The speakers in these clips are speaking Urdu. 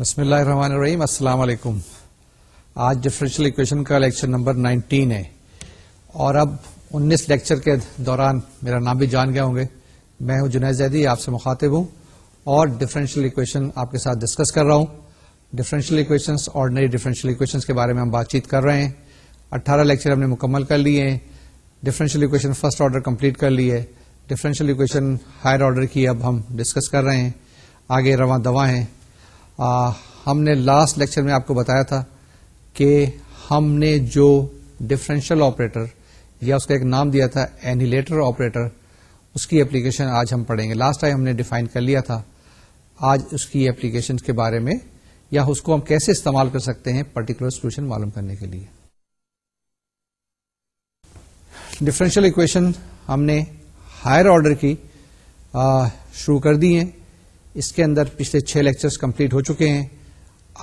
بسم اللہ الرحمن الرحیم السلام علیکم آج ڈفرینشیل اکویشن کا لیکچر نمبر نائنٹین ہے اور اب انیس لیکچر کے دوران میرا نام بھی جان گئے ہوں گے میں ہوں جنید زیدی آپ سے مخاطب ہوں اور ڈفرینشیل اکویشن آپ کے ساتھ ڈسکس کر رہا ہوں ڈفرینشیل اکویشن اور نئی ڈفرینشیل اکویشنس کے بارے میں ہم بات چیت کر رہے ہیں اٹھارہ لیکچر ہم نے مکمل کر لیے ہیں differential equation first order complete کر لی ہے ڈیفرینشیل اکویشن ہائر آرڈر کی اب ہم ڈسکس کر رہے ہیں آگے رواں دوا ہیں ہم نے لاسٹ لیکچر میں آپ کو بتایا تھا کہ ہم نے جو ڈفرینشیل آپریٹر یا اس کا ایک نام دیا تھا اینیلیٹر آپریٹر اس کی اپلیکیشن آج ہم پڑھیں گے لاسٹ ٹائم ہم نے ڈیفائن کر لیا تھا آج اس کی اپلیکیشن کے بارے میں یا اس کو ہم کیسے استعمال کر سکتے ہیں پرٹیکولر سولوشن معلوم کرنے کے لیے ڈفرینشیل اکویشن ہم نے ہائر آرڈر کی شروع کر دی ہیں اس کے اندر پچھلے چھ لیکچرز کمپلیٹ ہو چکے ہیں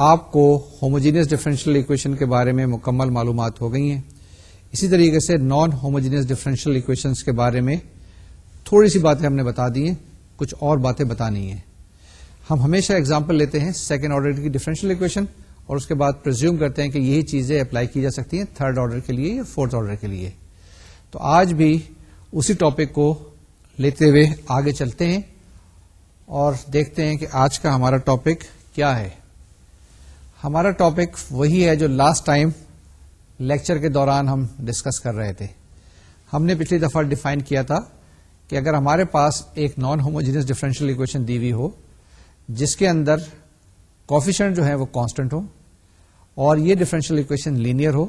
آپ کو ہوموجینس ڈیفرنشل ایکویشن کے بارے میں مکمل معلومات ہو گئی ہیں اسی طریقے سے نان ہوموجینس ڈفرینشیل ایکویشنز کے بارے میں تھوڑی سی باتیں ہم نے بتا دی ہیں کچھ اور باتیں بتانی ہیں ہم ہمیشہ اگزامپل لیتے ہیں سیکنڈ آرڈر کی ڈفرینشیل ایکویشن اور اس کے بعد پرزیوم کرتے ہیں کہ یہی چیزیں اپلائی کی جا سکتی ہیں تھرڈ آرڈر کے لیے یا فورتھ آرڈر کے لیے تو آج بھی اسی ٹاپک کو لیتے ہوئے آگے چلتے ہیں اور دیکھتے ہیں کہ آج کا ہمارا ٹاپک کیا ہے ہمارا ٹاپک وہی ہے جو لاسٹ ٹائم لیکچر کے دوران ہم ڈسکس کر رہے تھے ہم نے پچھلی دفعہ ڈیفائن کیا تھا کہ اگر ہمارے پاس ایک نان ہوموجینس ڈفرینشیل اکویشن دی ہوئی ہو جس کے اندر کوفیشنٹ جو ہے وہ کانسٹنٹ ہو اور یہ ڈفرینشیل اکویشن لینئر ہو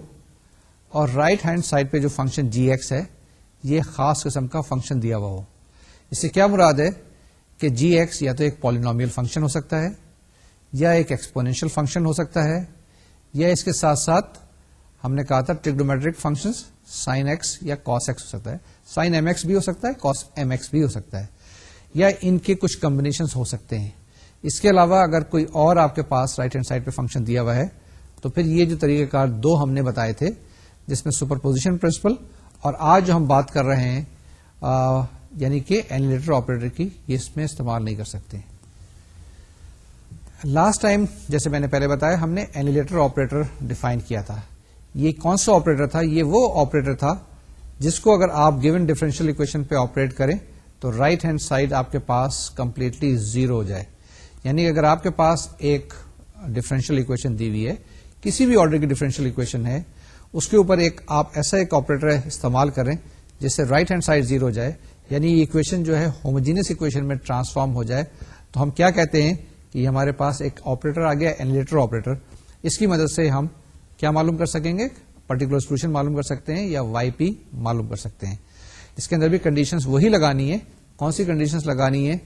اور رائٹ ہینڈ سائڈ پہ جو فنکشن جی ایکس ہے یہ خاص قسم کا فنکشن دیا ہوا ہو اس سے کیا مراد ہے کہ جی ایکس یا تو ایک پالینومیل فنکشن ہو سکتا ہے یا ایکسپونینشیل فنکشن ہو سکتا ہے یا اس کے ساتھ ساتھ ہم نے کہا تھا ٹریگنومیٹرک فنکشن سائن ایکس یا کاس ایکس ہو سکتا ہے سائن ایم ایکس بھی ہو سکتا ہے کاس ایم ایکس بھی ہو سکتا ہے یا ان کے کچھ کمبنیشن ہو سکتے ہیں اس کے علاوہ اگر کوئی اور آپ کے پاس رائٹ ہینڈ سائڈ پہ فنکشن دیا ہوا ہے تو پھر یہ جو طریقہ کار دو ہم نے بتائے تھے جس میں سپر پوزیشن پرنسپل اور آج جو ہم بات کر رہے ہیں یعنی کہ اینیلیٹر آپریٹر کی اس میں استعمال نہیں کر سکتے لاسٹ ٹائم جیسے میں نے پہلے بتایا ہم نے اینیلیٹر آپریٹر ڈیفائن کیا تھا یہ کون سا آپریٹر تھا یہ وہ آپریٹر تھا جس کو اگر آپ گیون ڈیفرنشیل اکویشن پہ آپریٹ کریں تو رائٹ ہینڈ سائڈ آپ کے پاس کمپلیٹلی زیرو ہو جائے یعنی اگر آپ کے پاس ایک ڈفرینشیل اکویشن دی ہوئی ہے کسی بھی آرڈر کی ڈفرینشیل اکویشن ہے اس کے اوپر ایک آپ ایسا ایک آپریٹر استعمال کریں جس سے رائٹ ہینڈ سائڈ زیرو ہو جائے یعنی یہ اکویشن جو ہے ہوموجینس اکویشن میں ٹرانسفارم ہو جائے تو ہم کیا کہتے ہیں کہ ہمارے پاس ایک آپریٹر آ گیا اینلیٹر آپریٹر اس کی مدد سے ہم کیا معلوم کر سکیں گے پرٹیکولر سولوشن معلوم کر سکتے ہیں یا وائی پی معلوم کر سکتے ہیں اس کے اندر بھی کنڈیشن وہی لگانی ہے کون سی کنڈیشن لگانی ہے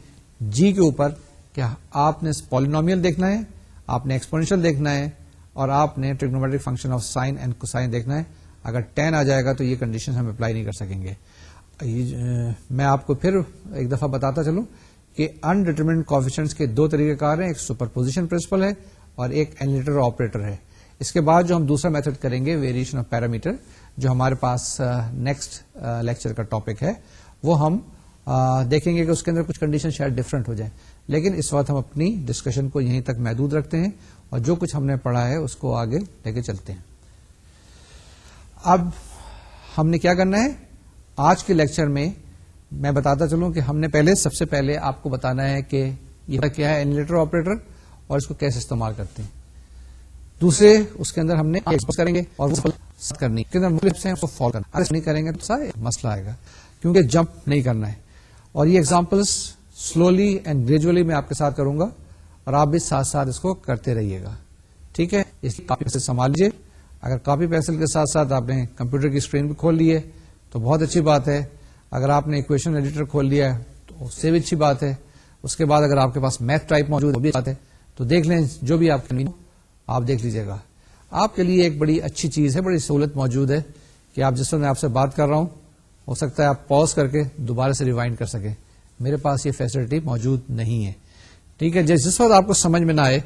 جی کے اوپر کیا آپ نے پالینومیل دیکھنا ہے آپ نے ایکسپونشل دیکھنا ہے اور آپ نے trigonometric function of sine and دیکھنا ہے اگر ٹین آ جائے گا تو یہ کنڈیشن ہم اپلائی نہیں کر سکیں گے میں آپ کو پھر ایک دفعہ بتاتا چلوں کہ انڈیٹرمنٹ کوفیشنٹس کے دو طریقہ کار ہیں ایک سپر پوزیشن پرنسپل ہے اور ایک اینلیٹر آپریٹر ہے اس کے بعد جو ہم دوسرا میتھڈ کریں گے ویریشن آف پیرامیٹر جو ہمارے پاس نیکسٹ لیکچر کا ٹاپک ہے وہ ہم دیکھیں گے کہ اس کے اندر کچھ کنڈیشن شاید ڈفرینٹ ہو جائیں لیکن اس وقت ہم اپنی ڈسکشن کو یہیں تک محدود رکھتے ہیں اور جو کچھ ہم نے پڑھا ہے اس کو آگے لے کے چلتے ہیں اب ہم نے کیا کرنا ہے آج کے لیکچر میں میں بتاتا چلوں کہ ہم نے پہلے سب سے پہلے آپ کو بتانا ہے کہ یہ کیا ہے آپریٹر اور اس کو کیسے استعمال کرتے ہیں دوسرے اس کے اندر ہم نے کریں گے اور مسئلہ آئے گا کیونکہ جمپ نہیں کرنا ہے اور یہ اگزامپل سلولی اینڈ گریجولی میں آپ کے ساتھ کروں گا اور آپ بھی ساتھ ساتھ اس کو کرتے رہیے گا ٹھیک ہے اس لیے کاپی سنبھال لیجیے اگر کاپی پینسل کے ساتھ ساتھ آپ نے کمپیوٹر کی اسکرین بھی کھول لی ہے تو بہت اچھی بات ہے اگر آپ نے اکویشن ایڈیٹر کھول لیا ہے تو اس سے بھی اچھی بات ہے اس کے بعد اگر آپ کے پاس میتھ ٹائپ موجود ہے تو دیکھ لیں جو بھی آپ کے آپ دیکھ لیجیے گا آپ کے لیے ایک بڑی اچھی چیز ہے بڑی سہولت موجود ہے کہ آپ جس وقت میں آپ سے بات کر رہا ہوں ہو سکتا ہے آپ پوز کر کے دوبارہ سے ریوائنڈ کر سکیں میرے پاس یہ فیسلٹی موجود نہیں ہے ٹھیک ہے جس وقت آپ کو سمجھ میں نہ آئے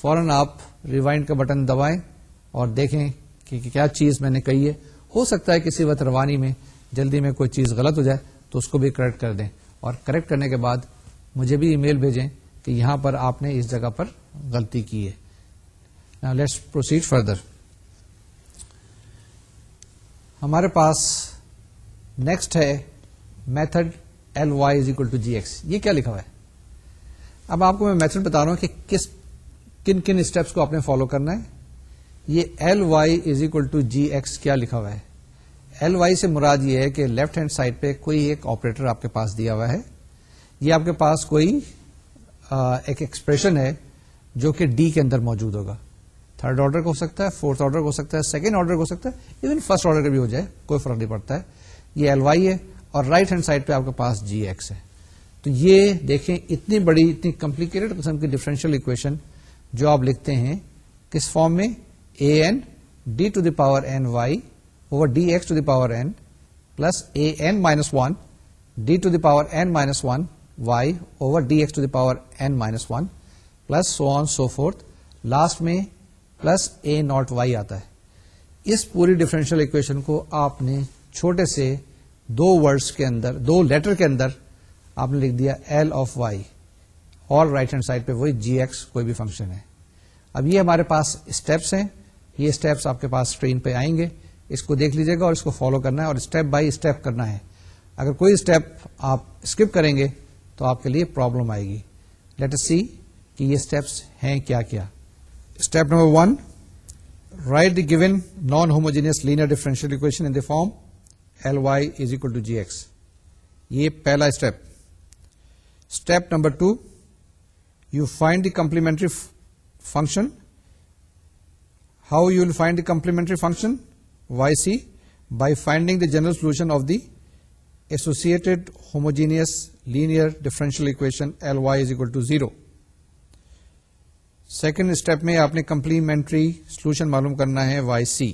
فوراً آپ ریوائنڈ کا بٹن دبائیں اور دیکھیں کہ کیا چیز میں نے کہی ہے ہو سکتا ہے کسی وقت روانی میں جلدی میں کوئی چیز غلط ہو جائے تو اس کو بھی کریکٹ کر دیں اور کریکٹ کرنے کے بعد مجھے بھی ای میل بھیجیں کہ یہاں پر آپ نے اس جگہ پر غلطی کی ہے لیٹس پروسیڈ فردر ہمارے پاس نیکسٹ ہے method L Y is equal to G X یہ کیا لکھا ہوا ہے اب آپ کو میں میتھڈ بتا رہا ہوں کہ کس کن کن اسٹیپس کو آپ نے فالو کرنا ہے یہ L Y is equal to G X کیا لکھا ہوا ہے ایل وائی سے مراد یہ ہے کہ لیفٹ ہینڈ سائڈ پہ کوئی ایک آپریٹر آپ کے پاس دیا ہوا ہے یہ آپ کے پاس کوئی ایک ایکسپریشن ہے جو کہ ڈی کے اندر موجود ہوگا تھرڈ آرڈر کا ہو سکتا ہے فورتھ آرڈر ہو سکتا ہے سیکنڈ آرڈر ہو سکتا ہے ایون فرسٹ آرڈر کا بھی ہو جائے کوئی فرق نہیں پڑتا ہے یہ ایل وائی ہے اور رائٹ ہینڈ سائڈ پہ آپ کے پاس جی ایکس ہے تو یہ دیکھیں اتنی بڑی اتنی کمپلیکیٹڈ قسم کی ڈفرینشیل اکویشن جو آپ لکھتے ہیں کس فارم میں N D to the power N Y over D X to the power N N plus A minus one D to the power N minus one Y over D X to the power N minus one plus so on so forth last میں پلس اے ناٹ وائی آتا ہے اس پوری ڈفرینشیل اکویشن کو آپ نے چھوٹے سے دو وڈس کے اندر دو لیٹر کے اندر آپ نے لکھ دیا L of Y all right hand side پہ وہی جی ایکس کوئی بھی فنکشن ہے اب یہ ہمارے پاس اسٹیپس ہیں یہ اسٹیپس آپ کے پاس اسکرین پہ آئیں گے اس کو دیکھ لیجیے گا اور اس کو فالو کرنا ہے اور اسٹیپ بائی اسٹیپ کرنا ہے اگر کوئی اسٹیپ آپ اسکپ کریں گے تو آپ کے لیے پرابلم آئے گی لیٹ ایس سی کہ یہ اسٹیپس ہیں کیا کیا step number one write the given non homogeneous linear differential equation in the form L Y is equal to G X یہ پہلا step step number two you find the complementary function how you will find the complementary function Y C by finding general general solution of the homogeneous homogeneous differential equation L Y is to to zero second step میں آپ نے کمپلیمنٹری سولوشن معلوم کرنا ہے Y C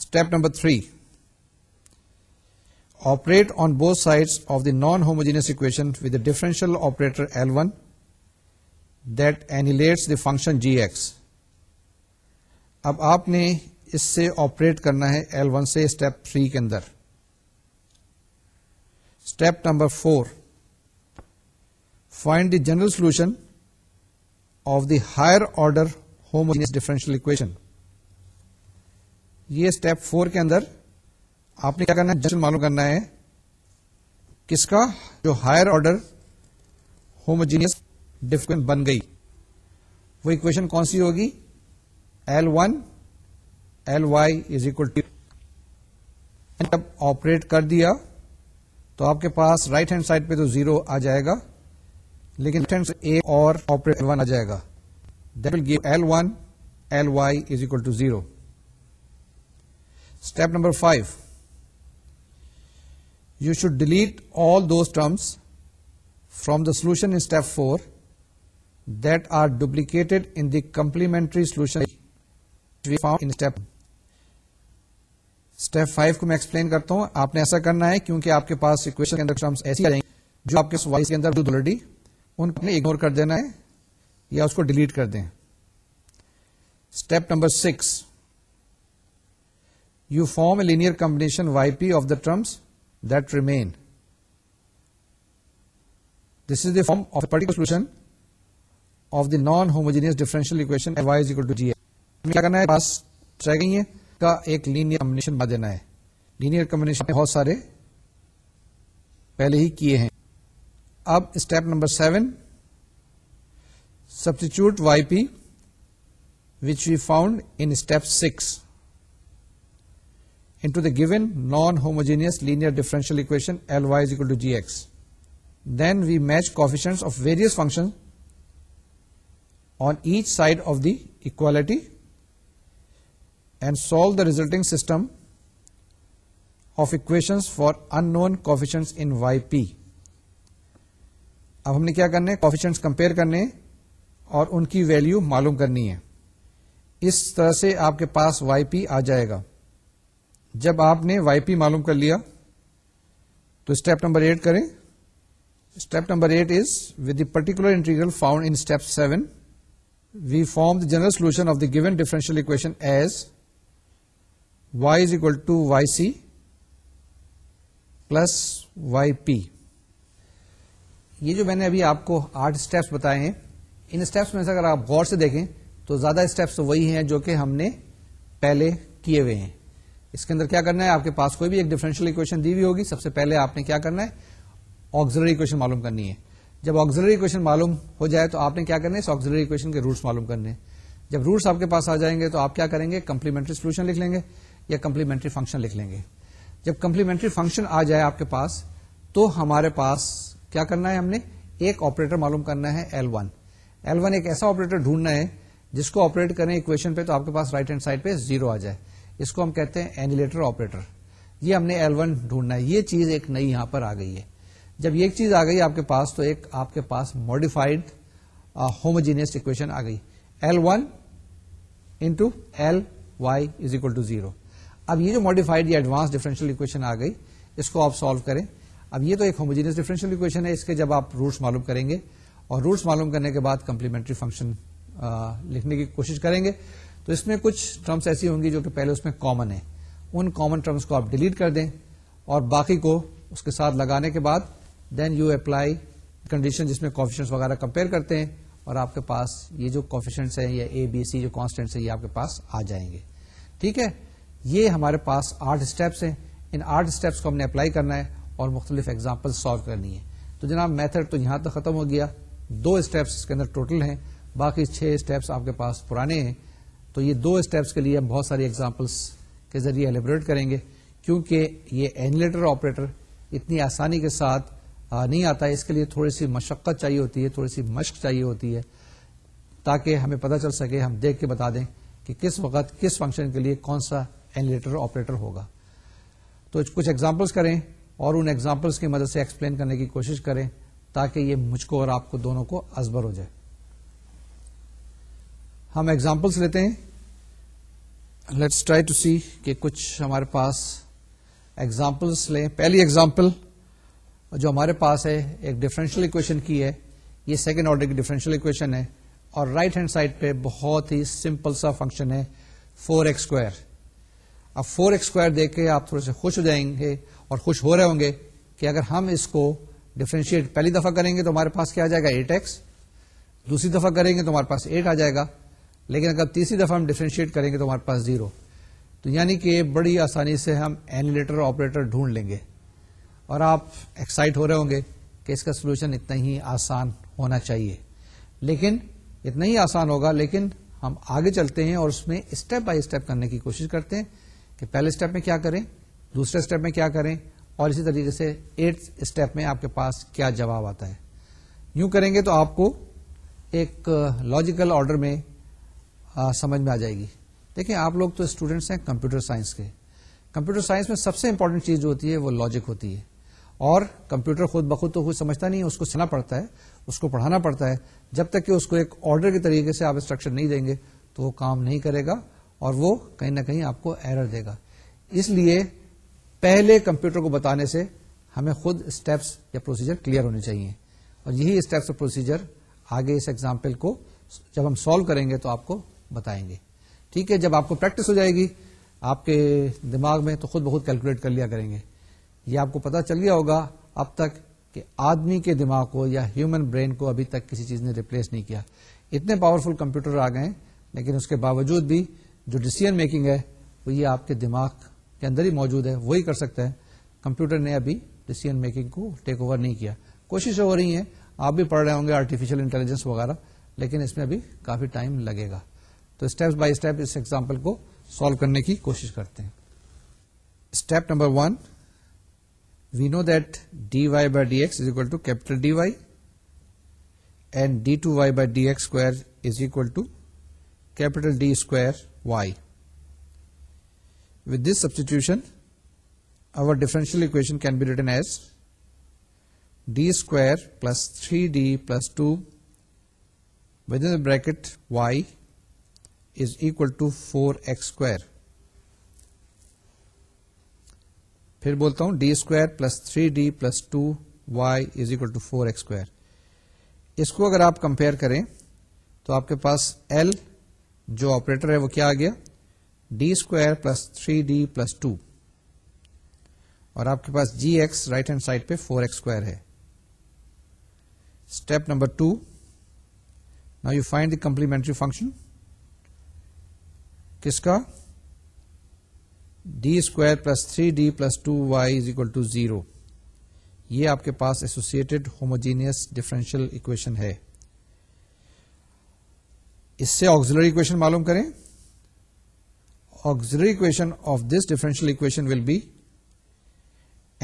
step number three operate on both sides of the non homogeneous equation with differential operator L one that annihilates the function G X اب آپ نے اس سے آپریٹ کرنا ہے ایل ون سے اسٹیپ تھری کے اندر step number four find the general solution of the higher order homogeneous differential equation یہ اسٹیپ فور کے اندر آپ نے کیا کرنا ہے جنرل معلوم کرنا ہے کس کا جو ہائر آرڈر ہوموجینس ڈفکن بن گئی وہ اکویشن کون سی ہوگی L one L y is equal to جب آپریٹ کر دیا تو آپ کے پاس رائٹ ہینڈ سائڈ پہ تو زیرو آ جائے گا لیکن اے اور آپریٹ ون ون آ جائے گا that will give L L y is equal to zero step number five you should delete all those terms from the solution step four that are duplicated in the complementary solution we form step step five کو میں ایکسپلین کرتا ہوں آپ نے ایسا کرنا ہے کیونکہ آپ کے پاس اکویشن کے اندر ٹرمس ایسی گے جو آپ کے وائس کے اندر آلریڈی ان کو اگنور کر دینا ہے یا اس کو ڈیلیٹ کر دیں step number six you form a linear combination y p of the terms that remain this is the form of particular solution of the non homogeneous y is equal to g کیا کرنا ہے پاس گئی ہیں کا ایک لینئر کمبنیشن بنا دینا ہے لینئر کمبنیشن بہت سارے پہلے ہی کیے ہیں اب step number seven substitute y p which we found in step six into the given non linear differential equation equation L equal to g Then then we match of of functions function on each side of equality solve the resulting system of equation for unknown coefficient in y p اب ہم نے کیا کرنے کوفیشنس کمپیئر کرنے اور ان کی ویلیو معلوم کرنی ہے اس طرح سے آپ کے پاس وائی پی آ جائے گا جب آپ نے وائی پی معلوم کر لیا تو اسٹیپ نمبر ایٹ کریں step number eight is with the particular integral found in step seven we form the general solution of the given differential equation as y to y c plus y p یہ جو میں نے ابھی آپ کو آٹھ اسٹیپس بتائے ہیں ان اسٹیپس میں سے اگر آپ غور سے دیکھیں تو زیادہ اسٹیپس وہی ہیں جو کہ ہم نے پہلے کیے ہوئے ہیں اس کے اندر کیا کرنا ہے آپ کے پاس کوئی بھی ایک ڈیفرنشیل اکویشن دی ہوئی ہوگی سب سے پہلے آپ نے کیا کرنا ہے آگزری اکویشن معلوم کرنی ہے جب آگزری اکویشن معلوم ہو جائے تو آپ نے کیا کرنا ہے اس اکویشن کے روٹس معلوم کرنے جب روٹس آپ کے پاس آ جائیں گے تو آپ کیا کریں گے کمپلیمنٹری سولوشن لکھ لیں گے یا کمپلیمنٹری فنکشن لکھ لیں گے جب کمپلیمنٹری فنکشن آ جائے آپ کے پاس تو ہمارے پاس کیا کرنا ہے ہم نے ایک آپریٹر معلوم کرنا ہے ایل ون ایل ون ایک ایسا آپریٹر ڈھونڈنا ہے جس کو آپریٹ کریں اکویشن پہ تو آپ کے پاس رائٹ ہینڈ سائڈ پہ زیرو آ جائے اس کو ہم کہتے ہیں اینیلیٹر آپریٹر یہ ہم نے ایل ون ڈھونڈنا ہے یہ چیز ایک نئی یہاں پر آ گئی ہے جب یہ چیز آ گئی آپ کے پاس تو ایک آپ کے پاس ماڈیفائڈ ہوموجینس اکویشن آ گئی L one into L y is equal to zero اب یہ جو ماڈیفائڈ یا ایڈوانس ڈیفرنشیل اکویشن آ گئی اس کو آپ سالو کریں اب یہ تو ایک ہوموجینس ڈیفرنشیل اکویشن ہے اس کے جب آپ روٹس معلوم کریں گے اور روٹس معلوم کرنے کے بعد کمپلیمنٹری فنکشن لکھنے کی کوشش کریں گے تو اس میں کچھ ٹرمس ایسی ہوں گی جو کہ پہلے اس میں کامن ہیں ان کامن ٹرمس کو آپ ڈیلیٹ کر دیں اور باقی کو اس کے ساتھ لگانے کے بعد دین یو اپلائی کنڈیشن جس میں کافیشنس وغیرہ کمپیئر کرتے ہیں اور آپ کے پاس یہ جو کافیشنس ہیں یا اے بی سی جو کانسٹینٹس ہیں یہ آپ کے پاس آ جائیں گے ٹھیک ہے یہ ہمارے پاس آٹھ اسٹیپس ہیں ان آٹھ اسٹیپس کو ہم نے اپلائی کرنا ہے اور مختلف ایگزامپل سالو کرنی ہے تو جناب میتھڈ تو یہاں تک ختم ہو گیا دو اسٹیپس کے اندر ٹوٹل ہیں باقی چھ اسٹیپس آپ کے پاس پرانے ہیں تو یہ دو اسٹیپس کے لیے ہم بہت ساری ایگزامپلس کے ذریعے ایلیبریٹ کریں گے کیونکہ یہ اینلیٹر آپریٹر اتنی آسانی کے ساتھ نہیں آتا ہے اس کے لیے تھوڑی سی مشقت چاہیے ہوتی ہے تھوڑی سی مشق چاہیے ہوتی ہے تاکہ ہمیں پتہ چل سکے ہم دیکھ کے بتا دیں کہ کس وقت کس فنکشن کے لیے کون سا آپریٹر ہوگا تو کچھ ایگزامپلس کریں اور ان ایگزامپلس کی مدد سے ایکسپلین کرنے کی کوشش کریں تاکہ یہ مجھ کو اور آپ کو دونوں کو ازبر ہو جائے ہم ایگزامپلس لیتے ہیں لیٹس ٹرائی ٹو سی کہ کچھ ہمارے پاس ایگزامپلس لیں پہلی ایگزامپل جو ہمارے پاس ہے ایک ڈفرینشیل اکویشن کی ہے یہ سیکنڈ آرڈر کی ڈفرینشیل اکویشن ہے اور رائٹ ہینڈ سائڈ پہ بہت ہی سمپل سا فنکشن ہے فور ایکس اسکوائر اب فور ایکس اسکوائر دیکھ کے آپ تھوڑے سے خوش ہو جائیں گے اور خوش ہو رہے ہوں گے کہ اگر ہم اس کو ڈیفرینشیٹ پہلی دفعہ کریں گے تو ہمارے پاس کیا آ جائے گا ایٹ ایکس دوسری دفعہ کریں گے تو ہمارے پاس ایٹ آ جائے گا لیکن اگر تیسری دفعہ ہم ڈیفرینشیٹ کریں گے تو ہمارے پاس زیرو تو یعنی کہ بڑی آسانی سے ہم اینیلیٹر آپریٹر ڈھونڈ لیں گے اور آپ ایکسائٹ ہو رہے ہوں گے کہ اس کا سلوشن اتنا ہی آسان ہونا چاہیے لیکن اتنا ہی آسان ہوگا لیکن ہم آگے چلتے ہیں اور اس میں اسٹیپ بائی اسٹیپ کرنے کی کوشش کرتے ہیں کہ پہلے اسٹیپ میں کیا کریں دوسرے اسٹیپ میں کیا کریں اور اسی طریقے سے ایٹ اسٹیپ میں آپ کے پاس کیا جواب آتا ہے یوں کریں گے تو آپ کو ایک لاجیکل آرڈر میں سمجھ میں آ جائے گی دیکھیں آپ لوگ تو اسٹوڈنٹس ہیں کمپیوٹر سائنس کے کمپیوٹر سائنس میں سب سے امپورٹنٹ چیز جو ہوتی ہے وہ لاجک ہوتی ہے اور کمپیوٹر خود بخود تو کوئی سمجھتا نہیں اس کو سنا پڑتا ہے اس کو پڑھانا پڑتا ہے جب تک کہ اس کو ایک آرڈر کے طریقے سے آپ انسٹرکشن نہیں دیں گے تو وہ کام نہیں کرے گا اور وہ کہیں نہ کہیں آپ کو ایرر دے گا اس لیے پہلے کمپیوٹر کو بتانے سے ہمیں خود اسٹیپس یا پروسیجر کلیئر ہونے چاہیے اور یہی اسٹیپس اور پروسیجر آگے اس ایگزامپل کو جب ہم سالو کریں گے تو آپ کو بتائیں گے ٹھیک ہے جب آپ کو پریکٹس ہو جائے گی آپ کے دماغ میں تو خود بہت کیلکولیٹ کر لیا کریں گے یہ آپ کو پتا چل گیا ہوگا اب تک کہ آدمی کے دماغ کو یا ہیومن برین کو ابھی تک کسی چیز نے ریپلیس نہیں کیا اتنے پاورفل کمپیوٹر آ گئے لیکن اس کے باوجود بھی جو ڈسیزن میکنگ ہے وہ یہ آپ کے دماغ کے اندر ہی موجود ہے وہی وہ کر سکتا ہے کمپیوٹر نے ابھی ڈسیزن میکنگ کو ٹیک اوور نہیں کیا کوشش ہو رہی ہے آپ بھی پڑھ رہے ہوں گے آرٹیفیشل انٹیلیجنس وغیرہ لیکن اس میں ابھی کافی ٹائم لگے گا تو اسٹیپ بائی اسٹیپ اس ایگزامپل کو سالو کرنے کی کوشش کرتے ہیں step number one we know that d y by d x is equal to capital D y and d two y by d x square is equal to capital D square y with this substitution over differential equation can be written as D square plus three D plus two with in bracket y is to to four x square پھر بولتا ہوں D square plus three D plus two y is equal to four x square اس کو اگر آپ کمپیئر کریں تو آپ کے پاس ایل جو آپریٹر ہے وہ کیا آ گیا D square plus three D plus two اور آپ کے پاس g x right hand side پہ فور ایکس اسکوائر ہے اسٹیپ نمبر ٹو نا یو فائنڈ کمپلیمنٹری فنکشن کس کا D square plus three D plus two y is equal to zero یہ آپ کے پاس ایسوسیٹڈ ہوموجینئس ڈیفرنشیل اکویشن ہے اس سے آگزلری اکویشن معلوم کریں auxiliary equation of this differential equation will be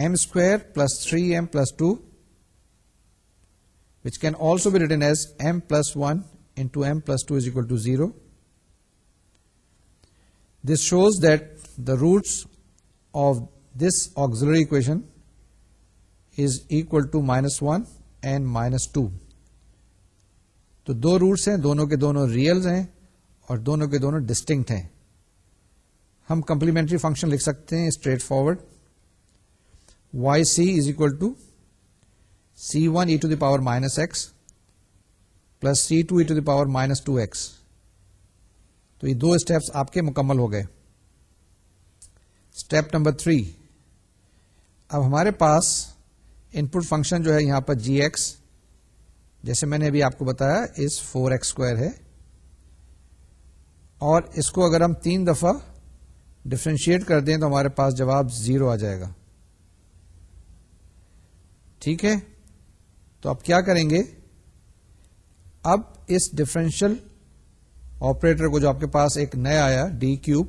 M square plus three M plus two which can also be written as M plus one into M plus two is equal to zero this shows that the roots of this auxiliary equation is equal to minus one and minus two تو دو روٹس ہیں دونوں کے دونوں ریئلز ہیں اور دونوں کے دونوں ڈسٹنکٹ ہیں ہم کمپلیمنٹری فنکشن لکھ سکتے ہیں straight forward y c is equal to c one e to the power minus x plus c two e to the power minus two x تو یہ دو اسٹیپس آپ کے مکمل ہو گئے اسٹیپ نمبر تھری اب ہمارے پاس ان پٹ فنکشن جو ہے یہاں پر جی ایکس جیسے میں نے ابھی آپ کو بتایا اس فور ایکس اسکوائر ہے اور اس کو اگر ہم تین دفعہ ڈفرینشیٹ کر دیں تو ہمارے پاس جواب زیرو آ جائے گا ٹھیک ہے تو اب کیا کریں گے اب اس ڈفرینشیل آپریٹر کو جو آپ کے پاس ایک نیا آیا ڈی کیوب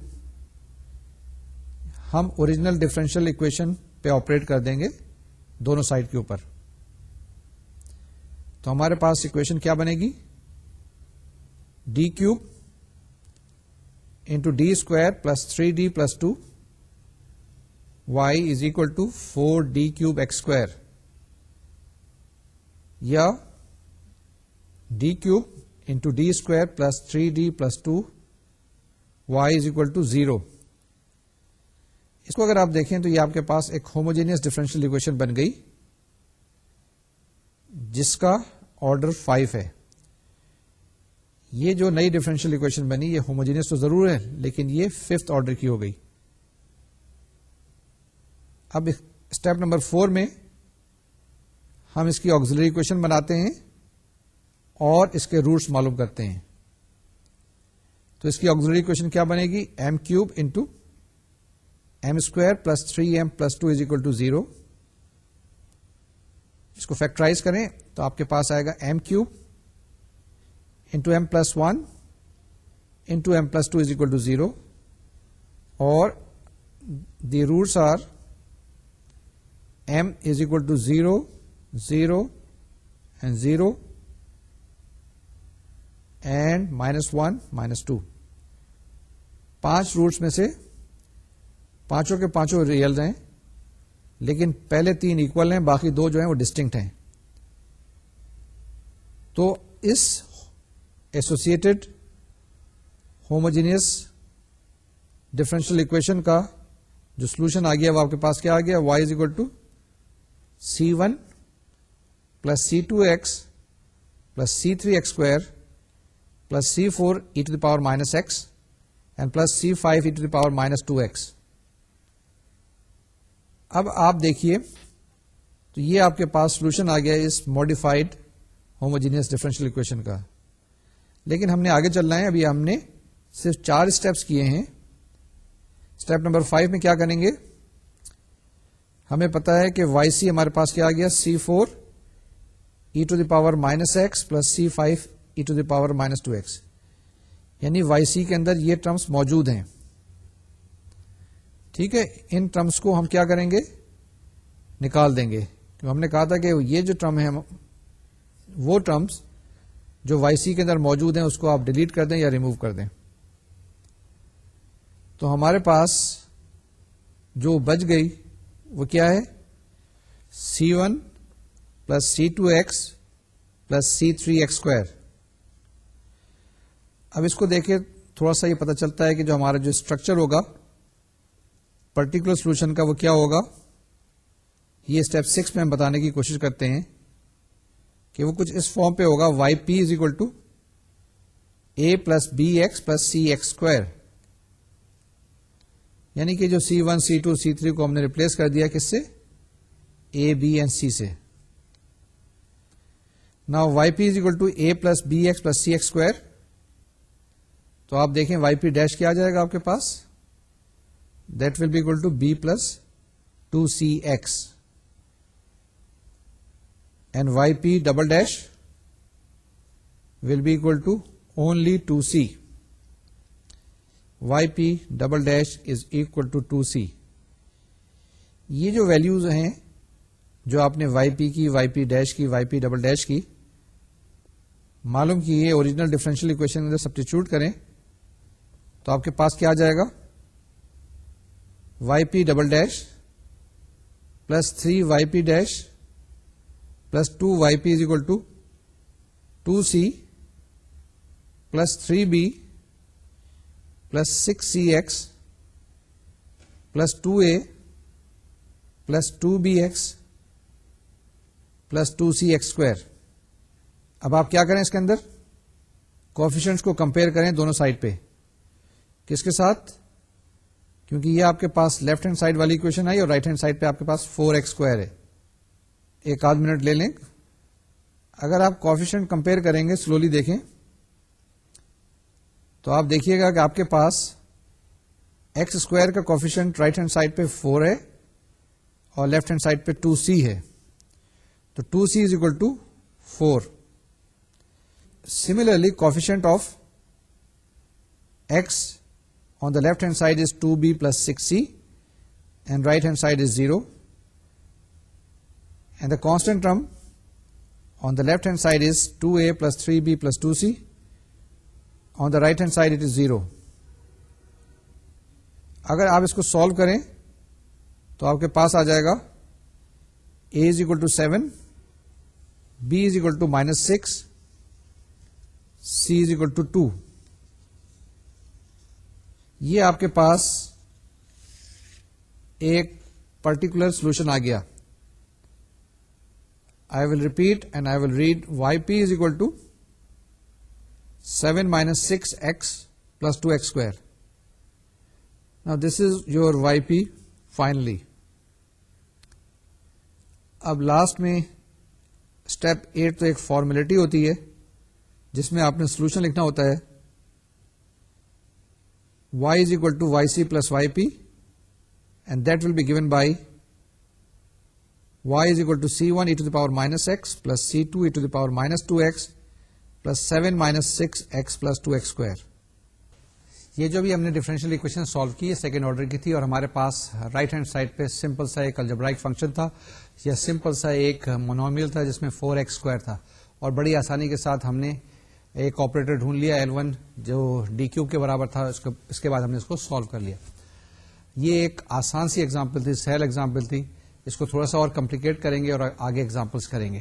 ہم اوریجنل ڈفرینشیل اکویشن پہ آپریٹ کر دیں گے دونوں سائڈ کے اوپر تو ہمارے پاس اکویشن کیا بنے گی D cube into D square plus three D plus two y is equal to four D cube x square یا D cube into D square plus three D plus two y is equal to zero اس کو اگر آپ دیکھیں تو یہ آپ کے پاس ایک ہوموجینئس ڈیفرنشیل اکویشن بن گئی جس کا آرڈر فائیو ہے یہ جو نئی ڈیفریشیل اکویشن بنی یہ ہوموجینس تو ضرور ہے لیکن یہ ففتھ آرڈر کی ہو گئی اب اسٹیپ نمبر فور میں ہم اس کی آگزلری اکویشن بناتے ہیں اور اس کے روٹس معلوم کرتے ہیں تو اس کی آگزلری اکویشن کیا بنے گی m cube into m square plus three m plus two is equal to zero اس کو فیکٹرائز کریں تو آپ کے پاس آئے گا m cube into m plus one into m plus two is equal to zero اور the roots are m is equal to zero zero and zero and minus one minus two پانچ روٹس میں سے پانچوں کے پانچوں ریئل ہیں لیکن پہلے تین اکول ہیں باقی دو جو ہیں وہ ڈسٹنکٹ ہیں تو اس ایسوسیٹڈ ہوموجینئس ڈفرینشیل اکویشن کا جو سولوشن آ گیا وہ آپ کے پاس کیا آ گیا y is equal to c one plus c two x plus c three x square plus c four e to the power minus x and plus c five e to the power minus two x اب آپ دیکھیے تو یہ آپ کے پاس سولوشن آ گیا اس ماڈیفائڈ ہوموجینس ڈیفرنشل اکویشن کا لیکن ہم نے آگے چلنا ہے ابھی ہم نے صرف چار اسٹیپس کیے ہیں اسٹیپ نمبر فائیو میں کیا کریں گے ہمیں پتا ہے کہ وائی سی ہمارے پاس کیا آ گیا c four e to the power minus x plus c five e to the power minus two x یعنی وائی سی کے اندر یہ ٹرمس موجود ہیں ٹھیک ہے ان ٹرمس کو ہم کیا کریں گے نکال دیں گے کیوں ہم نے کہا تھا کہ یہ جو ٹرم ہے وہ ٹرمس جو وائی سی کے اندر موجود ہیں اس کو آپ ڈیلیٹ کر دیں یا ریموو کر دیں تو ہمارے پاس جو بچ گئی وہ کیا ہے c one plus c two x plus c three x square اب اس کو دیکھے تھوڑا سا یہ پتا چلتا ہے کہ جو ہمارا جو اسٹرکچر ہوگا پرٹیکولر سولوشن کا وہ کیا ہوگا یہ اسٹیپ سکس میں ہم بتانے کی کوشش کرتے ہیں کہ وہ کچھ اس فارم پہ ہوگا y p is equal to a plus b x plus c x square یعنی کہ جو c one c two c three کو ہم نے ریپلیس کر دیا کس سے اے بی اینڈ سی سے نا y p is equal to a plus b x plus c x square تو آپ دیکھیں وائی پی ڈیش کیا آ جائے گا آپ کے پاس that will be equal to b plus two c x and y p double dash will be L to only two c y p double dash is equal to two c یہ جو ویلوز ہیں جو آپ نے وائی پی کی وائی پی ڈیش کی وائی پی ڈبل ڈیش کی معلوم کی اوریجنل ڈیفرنشیل اکویشن سبسٹیچیوٹ کریں تو آپ کے پاس کیا آ جائے گا y p double dash plus three y p dash plus two y p is equal to two c plus three b plus six c x plus two a plus two b x plus two c x square اب آپ کیا کریں اس کے اندر کوفیشنٹ کو کمپیئر کریں دونوں سائڈ پہ کس کے ساتھ کیونکہ یہ آپ کے پاس لیفٹ ہینڈ سائڈ والی اکویشن آئی اور رائٹ ہینڈ سائڈ پہ آپ کے پاس فور اسکوائر ہے ایک آدھ منٹ لے لیں اگر آپ کوفیشنٹ کمپیئر کریں گے سلولی دیکھیں تو آپ دیکھیے گا کہ آپ کے پاس ایکس اسکوائر کا کوفیشنٹ رائٹ ہینڈ سائڈ پہ فور ہے اور لیفٹ ہینڈ سائڈ پہ ٹو سی ہے تو two c is equal to four similarly coefficient of x on the left hand side is two b plus six c and right hand side is zero and the constant term on the left hand side is two a plus three b plus two c on the right hand side it is zero اگر آپ اس کو سالو کریں تو آپ کے پاس آ جائے گا a is equal to seven b is equal to minus six c is equal to two یہ آپ کے پاس ایک پرٹیکولر سولوشن آ گیا I will repeat and I will read y p is equal to seven minus six x plus two x square نا this is your y p finally اب لاسٹ میں اسٹیپ ایٹ تو ایک فارمیلٹی ہوتی ہے جس میں آپ نے سولوشن لکھنا ہوتا ہے y is equal to yc plus yp and that will be given by y is equal to c1 e to the power minus x plus c2 e to the power minus 2x plus 7 minus 6x plus 2x square. یہ جو بھی ہم نے ڈیفرنشیل اکویشن سالو کی ہے سیکنڈ آرڈر کی تھی اور ہمارے پاس رائٹ ہینڈ سائڈ پہ سمپل سا ایک الجبرائک فنکشن تھا یا سمپل سا ایک مونومیل تھا جس میں فور ایکس اسکوائر تھا اور بڑی آسانی کے ساتھ ہم نے ایک آپریٹر ڈھونڈ لیا ایل ون جو ڈی کیو کے برابر تھا اس کے بعد ہم نے اس کو سالو کر لیا یہ ایک آسان سی ایگزامپل تھی سہل ایگزامپل تھی اس کو تھوڑا سا اور کمپلیکیٹ کریں گے اور آگے ایگزامپلس کریں گے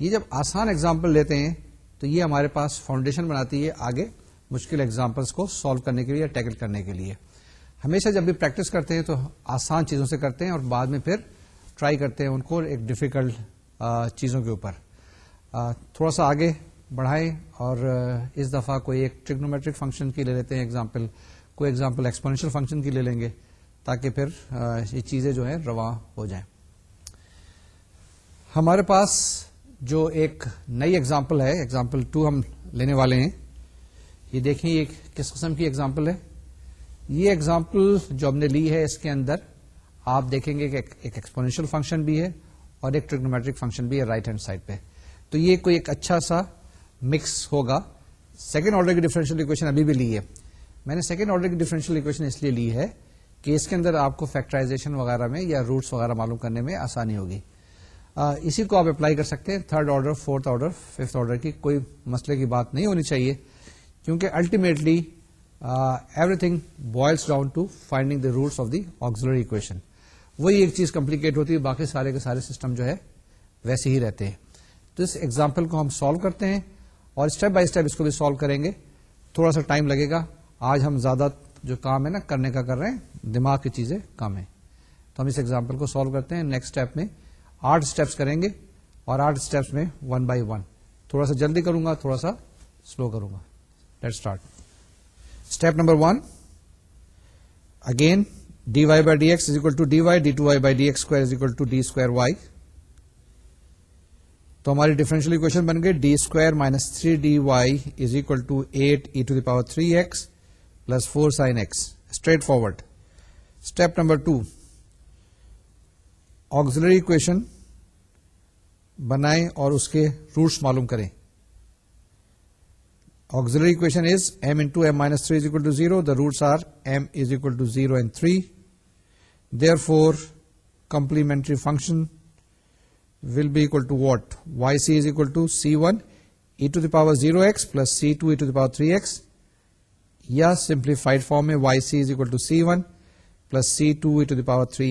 یہ جب آسان ایگزامپل لیتے ہیں تو یہ ہمارے پاس فاؤنڈیشن بناتی ہے آگے مشکل ایگزامپلس کو سالو کرنے کے لیے یا ٹیکل کرنے کے لیے ہمیشہ جب بھی پریکٹس کرتے ہیں تو آسان چیزوں سے کرتے ہیں اور بعد میں پھر ٹرائی کرتے ہیں ان کو ایک ڈفیکلٹ چیزوں کے اوپر تھوڑا سا آگے بڑھائے اور اس دفعہ کوئی ایک ٹریگنومیٹرک فنکشن کی لے لیتے ہیں کوئی ایگزامپل ایکسپونشل فنکشن کی لے لیں گے تاکہ پھر یہ چیزیں جو ہیں رواں ہو جائیں ہمارے پاس جو ایک نئی ایگزامپل ہے ایگزامپل ٹو ہم لینے والے ہیں یہ دیکھیں یہ کس قسم کی ایگزامپل ہے یہ اگزامپل جو ہم نے لی ہے اس کے اندر آپ دیکھیں گے کہ ایک ایکسپونیشیل فنکشن بھی ہے اور ایک ٹریگنومیٹرک فنکشن بھی ہے رائٹ ہینڈ سائڈ پہ تو یہ کوئی ایک اچھا سا مکس ہوگا سیکنڈ آرڈر کی ڈیفرنشیل اکویشن ابھی بھی لی ہے میں نے سیکنڈ آرڈر کی ڈیفرنشیل اکویشن اس لیے لی ہے کہ اس کے اندر آپ کو فیکٹرائزیشن وغیرہ میں یا روٹس وغیرہ معلوم کرنے میں آسانی ہوگی اسی کو آپ اپلائی کر سکتے ہیں third order fourth order fifth order کی کوئی مسئلے کی بات نہیں ہونی چاہیے کیونکہ ultimately everything boils down to finding the roots of the auxiliary equation وہی ایک چیز کمپلیکیٹ ہوتی ہے باقی سارے کے سارے سسٹم جو ہے ویسے ہی رہتے ہیں تو اس ایگزامپل کو ہم سالو کرتے ہیں اور اسٹیپ بائی اسٹپ اس کو بھی سالو کریں گے تھوڑا سا ٹائم لگے گا آج ہم زیادہ جو کام ہے نا کرنے کا کر رہے ہیں دماغ کی چیزیں کم ہیں تو ہم اس ایگزامپل کو سالو کرتے ہیں نیکسٹ اسٹیپ میں آٹھ اسٹیپس کریں گے اور آٹھ اسٹیپس میں ون بائی ون تھوڑا سا جلدی کروں گا تھوڑا سا سلو کروں گا let start step number one again D Y by D X is equal to D Y D two Y by D X equal to D square Y تو ہماری ڈیفرنشیل اکویشن بن گئی D square minus three D Y is equal to eight E to the power three X plus four sine X straight forward step number two auxiliary equation بنائیں اور اس کے روٹس معلوم کریں auxiliary equation is M M minus three is equal to zero the roots are M is equal to zero and three therefore complementary function will be ایوٹ Y سیو ٹو سی ون ایو دیس یا سمپلیفائڈ فارم میں پاور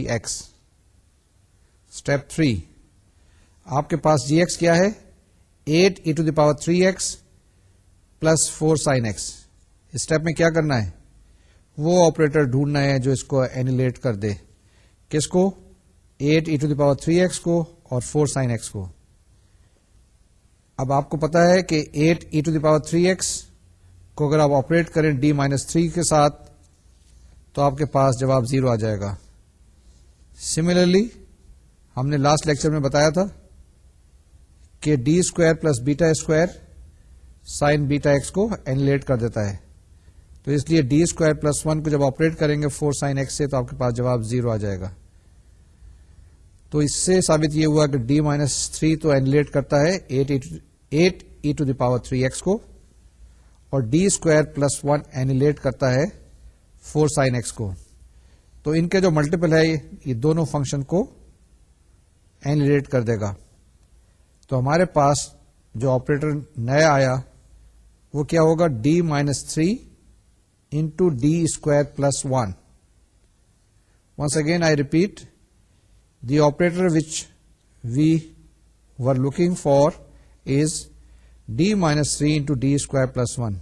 آپ کے پاس ڈی ایس کیا ہے eight O power three X plus four step میں کیا کرنا ہے وہ آپریٹر ڈھونڈنا ہے جو اس کو اینیلیٹ کر دے کس کو eight to the power three X کو اور فور سائن ایکس کو اب آپ کو پتا ہے کہ eight e to the power three x کو اگر آپ آپریٹ کریں ڈی مائنس تھری کے ساتھ تو آپ کے پاس جواب زیرو آ جائے گا سملرلی ہم نے لاسٹ لیکچر میں بتایا تھا کہ D square plus beta square sine beta x کو اینلیٹ کر دیتا ہے تو اس لیے ڈی اسکوائر پلس ون کو جب آپریٹ کریں گے فور سائن ایکس سے تو آپ کے پاس جواب زیرو آ جائے گا تو اس سے ثابت یہ ہوا کہ ڈی مائنس تھری تو تھریلیٹ کرتا ہے eight E to the power three X کو اور D square plus one annihilate کرتا ہے فور سائن ایکس کو تو ان کے جو ملٹیپل ہے یہ دونوں فنکشن کو اینیلیٹ کر دے گا تو ہمارے پاس جو آپریٹر نیا آیا وہ کیا ہوگا D minus three into D square plus one once again I repeat the operator which we were looking for is D minus three into D square plus one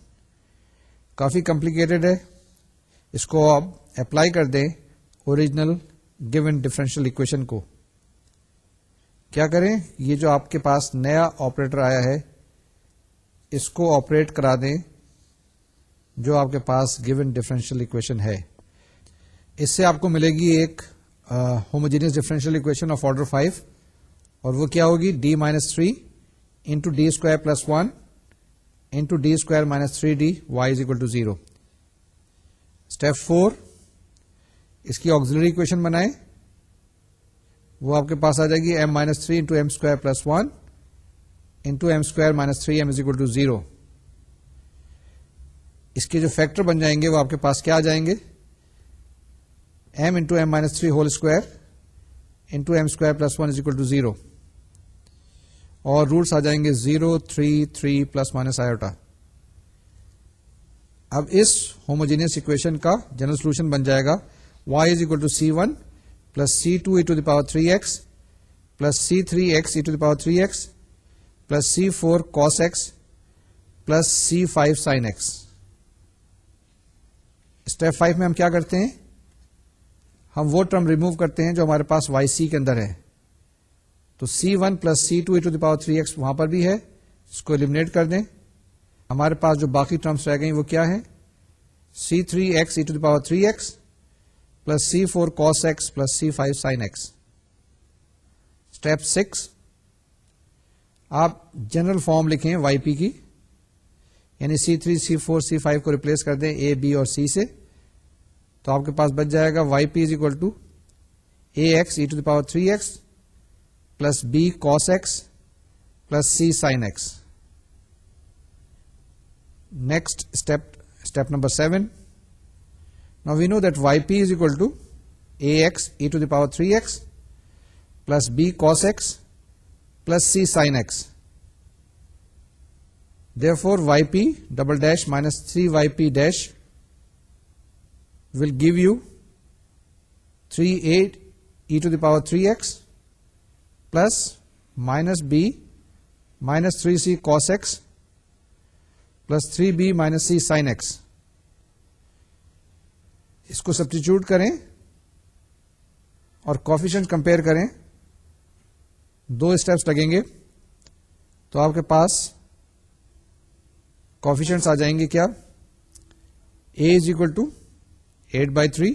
coffee complicated ہے اس کو آپ اپلائی کر دیں اوریجنل گیون ڈفرینشیل اکویشن کو کیا کریں یہ جو آپ کے پاس نیا آپریٹر آیا ہے اس کو آپریٹ کرا دیں جو آپ کے پاس گیون ڈفرینشیل اکویشن ہے اس سے آپ کو ملے گی ایک homogeneous differential equation of order five اور وہ کیا ہوگی D minus three into D square plus one into D square minus three D Y is equal to zero step four اس کی آگزلری اکویشن بنائیں وہ آپ کے پاس آ جائے گی m minus three into m square plus one into m square minus three m is equal to zero اس کے جو فیکٹر بن جائیں گے وہ آپ کے پاس کیا آ جائیں گے M into M minus three whole square into M square plus one is equal to zero اور روٹس آ جائیں گے zero three three plus minus iota اب اس ہوموجینس اکویشن کا جنرل سولوشن بن جائے گا Y is equal to C one plus C two E the power three X plus C three X E power three X plus C four cos x plus c five sine x step five میں ہم کیا کرتے ہیں ہم وہ ٹرم ریمو کرتے ہیں جو ہمارے پاس وائی سی کے اندر ہے تو C one plus C two eight the power three X وہاں پر بھی ہے اس کو المنیٹ کر دیں ہمارے پاس جو باقی ٹرمس رہ گئی وہ کیا ہے C three X E to the power three X plus C four cos X plus C five sine X step six آپ جنرل فارم لکھیں وائی پی کی یعنی C three C four C five کو ریپلیس کر دیں اے بی اور سی سے تو آپ کے پاس بچ جائے گا Y P is equal to A X E to power three X plus B cos X plus C sine X next step step number seven نا we know that Y P is equal to A X E to the power three X plus B cos X plus C sine P double dash minus three Y P dash will give you 38 e to the power 3x plus minus b minus 3c cos x plus 3b minus c sin x اس کو سبسٹیچیوٹ کریں اور کافیشن کمپیئر کریں دو اسٹیپس لگیں گے تو آپ کے پاس کوفیشنٹس آ جائیں گے کیا A is equal to eight by three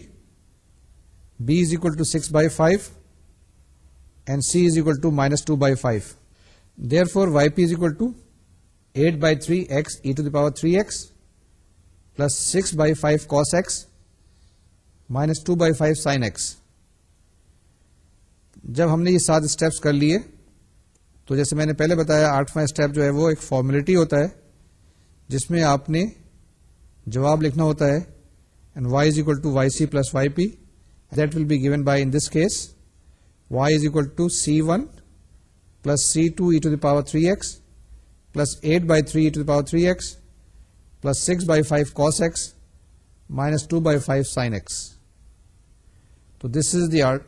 B is to six by five and C is equal to minus two by five therefore Y is equal to eight by three X E to the power three X plus six by five minus X minus two by five sine X جب ہم نے یہ سات اسٹیپس کر لیے تو جیسے میں نے پہلے بتایا آٹھواں اسٹیپ جو ہے وہ ایک فارمیلٹی ہوتا ہے جس میں آپ نے جواب لکھنا ہوتا ہے this is e e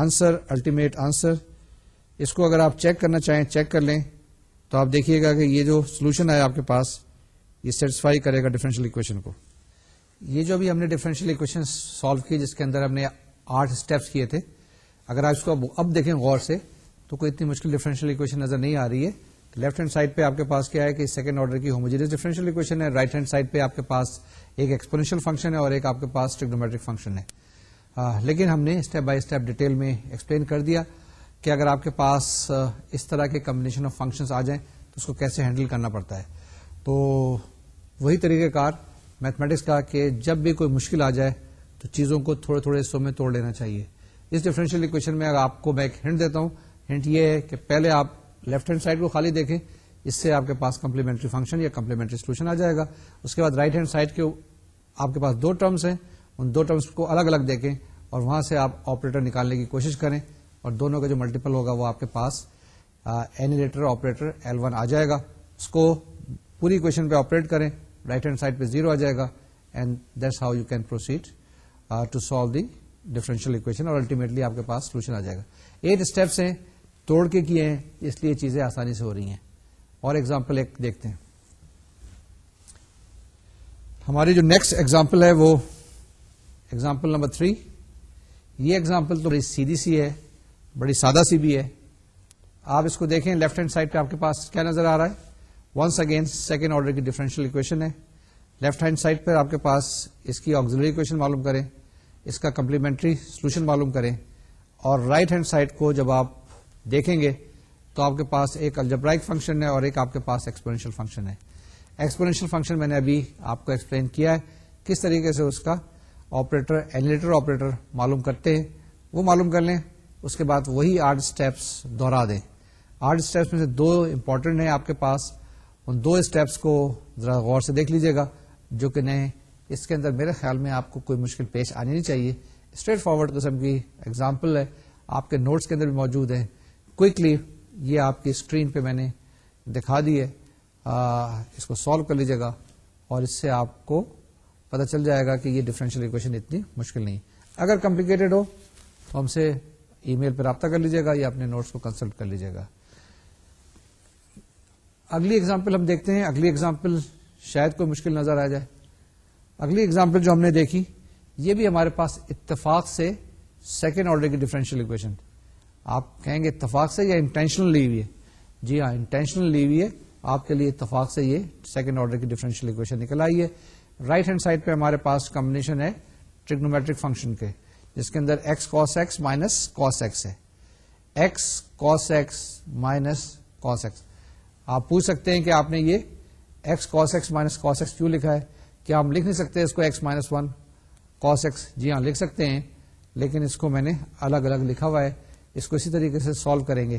answer ultimate answer اس کو اگر آپ چیک کرنا چاہیں چیک کر لیں تو آپ دیکھیے گا کہ یہ جو سولوشن ہے آپ کے پاس یہ سیٹسفائی کرے گا اکویشن کو یہ جو بھی ہم نے ڈفرینشیل اکویشن سالو کی جس کے اندر ہم نے آٹھ اسٹیپس کیے تھے اگر آپ اس کو اب دیکھیں غور سے تو کوئی اتنی مشکل ڈفرینشیل اکویشن نظر نہیں آ رہی ہے لیفٹ ہینڈ سائڈ پہ آپ کے پاس کیا ہے کہ سیکنڈ آرڈر کی ہوموجینس ڈیفرنشیل اکویشن ہے رائٹ ہینڈ سائڈ پہ آپ کے پاس ایک ایکسپوینشل فنکشن ہے اور ایک آپ کے پاس ٹریگنومیٹرک فنکشن ہے لیکن ہم نے اسٹیپ بائی اسٹیپ ڈیٹیل میں ایکسپلین کر دیا کہ اگر آپ کے پاس اس طرح کے کمبینیشن آف فنکشن آ جائیں تو اس کو کیسے ہینڈل کرنا پڑتا ہے تو وہی طریقہ کار میتھمیٹکس کا کہ جب بھی کوئی مشکل آ جائے تو چیزوں کو تھوڑے تھوڑے حصوں میں توڑ لینا چاہیے اس ڈیفرنشیل اکویشن میں اگر آپ کو میں ایک ہنٹ دیتا ہوں ہنٹ یہ ہے کہ پہلے آپ لیفٹ ہینڈ سائڈ کو خالی دیکھیں اس سے آپ کے پاس کمپلیمنٹری فنکشن یا کمپلیمنٹری سولوشن آ جائے گا اس کے بعد رائٹ ہینڈ سائڈ کے آپ کے پاس دو ٹرمس ہیں ان دو ٹرمس کو الگ الگ دیکھیں اور وہاں سے آپ آپریٹر نکالنے کی کوشش کریں اور دونوں کا جو ملٹیپل ہوگا وہ آپ کے پاس اینیلیٹر آپریٹر ایل ون آ جائے گا اس کو پوری کوشچن پہ آپریٹ کریں رائٹ ہینڈ سائڈ پہ زیرو آ جائے گا and that's how you can proceed to solve the equation اور الٹیمیٹلی آپ کے پاس سولوشن آ جائے گا ایٹ اسٹیپس ہیں توڑ کے کیے ہیں اس لیے چیزیں آسانی سے ہو رہی ہیں اور ایگزامپل ایک دیکھتے ہیں ہماری جو نیکسٹ ایگزامپل ہے وہ ایگزامپل نمبر تھری یہ ایگزامپل تو بڑی سیدھی سی ہے بڑی سادہ سی بھی ہے آپ اس کو دیکھیں لیفٹ ہینڈ سائڈ پہ آپ کے پاس کیا نظر آ رہا ہے ونس اگین سیکنڈ آرڈر کی ڈیفرنشیل اکویشن ہے لیفٹ ہینڈ سائڈ پر آپ کے پاس اس کی آگزری اکویشن معلوم کریں اس کا کمپلیمنٹری سولوشن معلوم کریں اور رائٹ ہینڈ سائڈ کو جب آپ دیکھیں گے تو آپ کے پاس ایک الجبرائک فنکشن ہے اور ایک آپ کے پاس ایکسپینشیل فنکشن ہے ایکسپینشل فنکشن میں نے ابھی آپ کو ایکسپلین کیا ہے کس طریقے سے اس کا آپریٹر اینیلیٹر آپریٹر معلوم کرتے ہیں وہ معلوم کر لیں اس کے بعد وہی آرٹ اسٹیپس دوہرا دیں آرٹ اسٹیپس میں سے دو امپورٹنٹ ہیں آپ کے پاس ان دو اسٹیپس کو ذرا غور سے دیکھ لیجیے گا جو کہ نئے اس کے اندر میرے خیال میں آپ کو کوئی مشکل پیش آنی نہیں چاہیے اسٹریٹ فارورڈ قسم کی ایگزامپل ہے آپ کے نوٹس کے اندر بھی موجود ہیں کوئکلی یہ آپ کی اسکرین پہ میں نے دکھا دی ہے اس کو سالو کر لیجیے گا اور اس سے آپ کو پتہ چل جائے گا کہ یہ ڈفرینشیل اکویشن اتنی مشکل نہیں اگر کمپلیکیٹڈ ہو تو ہم سے ای میل پہ رابطہ کر لیجیے گا یا اپنے نوٹس کو کنسلٹ کر لیجیے گا اگلی اگزامپل ہم دیکھتے ہیں اگلی اگزامپل شاید کوئی مشکل نظر آ جائے اگلی اگزامپل جو ہم نے دیکھی یہ بھی ہمارے پاس اتفاق سے سیکنڈ آرڈر کی ڈیفرنشیل اکویشن آپ کہیں گے اتفاق سے یا انٹینشنل لی ہوئی ہے جی ہاں انٹینشنل لی ہوئی ہے آپ کے لیے اتفاق سے یہ سیکنڈ آرڈر کی ڈیفرنشیل اکویشن نکل آئی ہے رائٹ ہینڈ سائڈ پہ ہمارے پاس کمبنیشن ہے ٹریگنومیٹرک فنکشن کے جس کے اندر X cos X minus cos X ہے X cos X minus cos X آپ پوچھ سکتے ہیں کہ آپ نے یہ X cos X minus cos X کیوں لکھا ہے کیا ہم لکھ نہیں سکتے اس کو مائنس ون کاس ایکس جی ہاں لکھ سکتے ہیں لیکن اس کو میں نے الگ الگ لکھا ہوا ہے اس کو اسی طریقے سے سالو کریں گے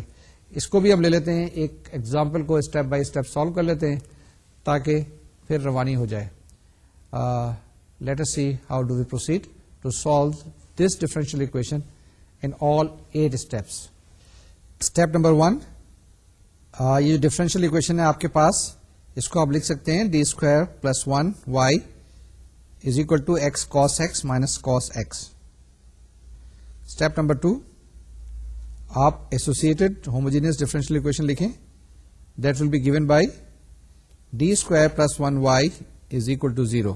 اس کو بھی ہم لے لیتے ہیں ایک ایگزامپل کو اسٹیپ بائی اسٹیپ سالو کر لیتے ہیں تاکہ پھر روانی ہو جائے see how do we proceed to solve this differential equation in all eight steps step number one یہ جو ڈفرینشیل اکویشن ہے آپ کے پاس اس کو آپ لکھ سکتے ہیں D square plus one Y is equal to X X X minus step number two آپ ہوموجینس ڈیفرنشیل اکویشن لکھیں that will be given by D square plus one Y is equal to zero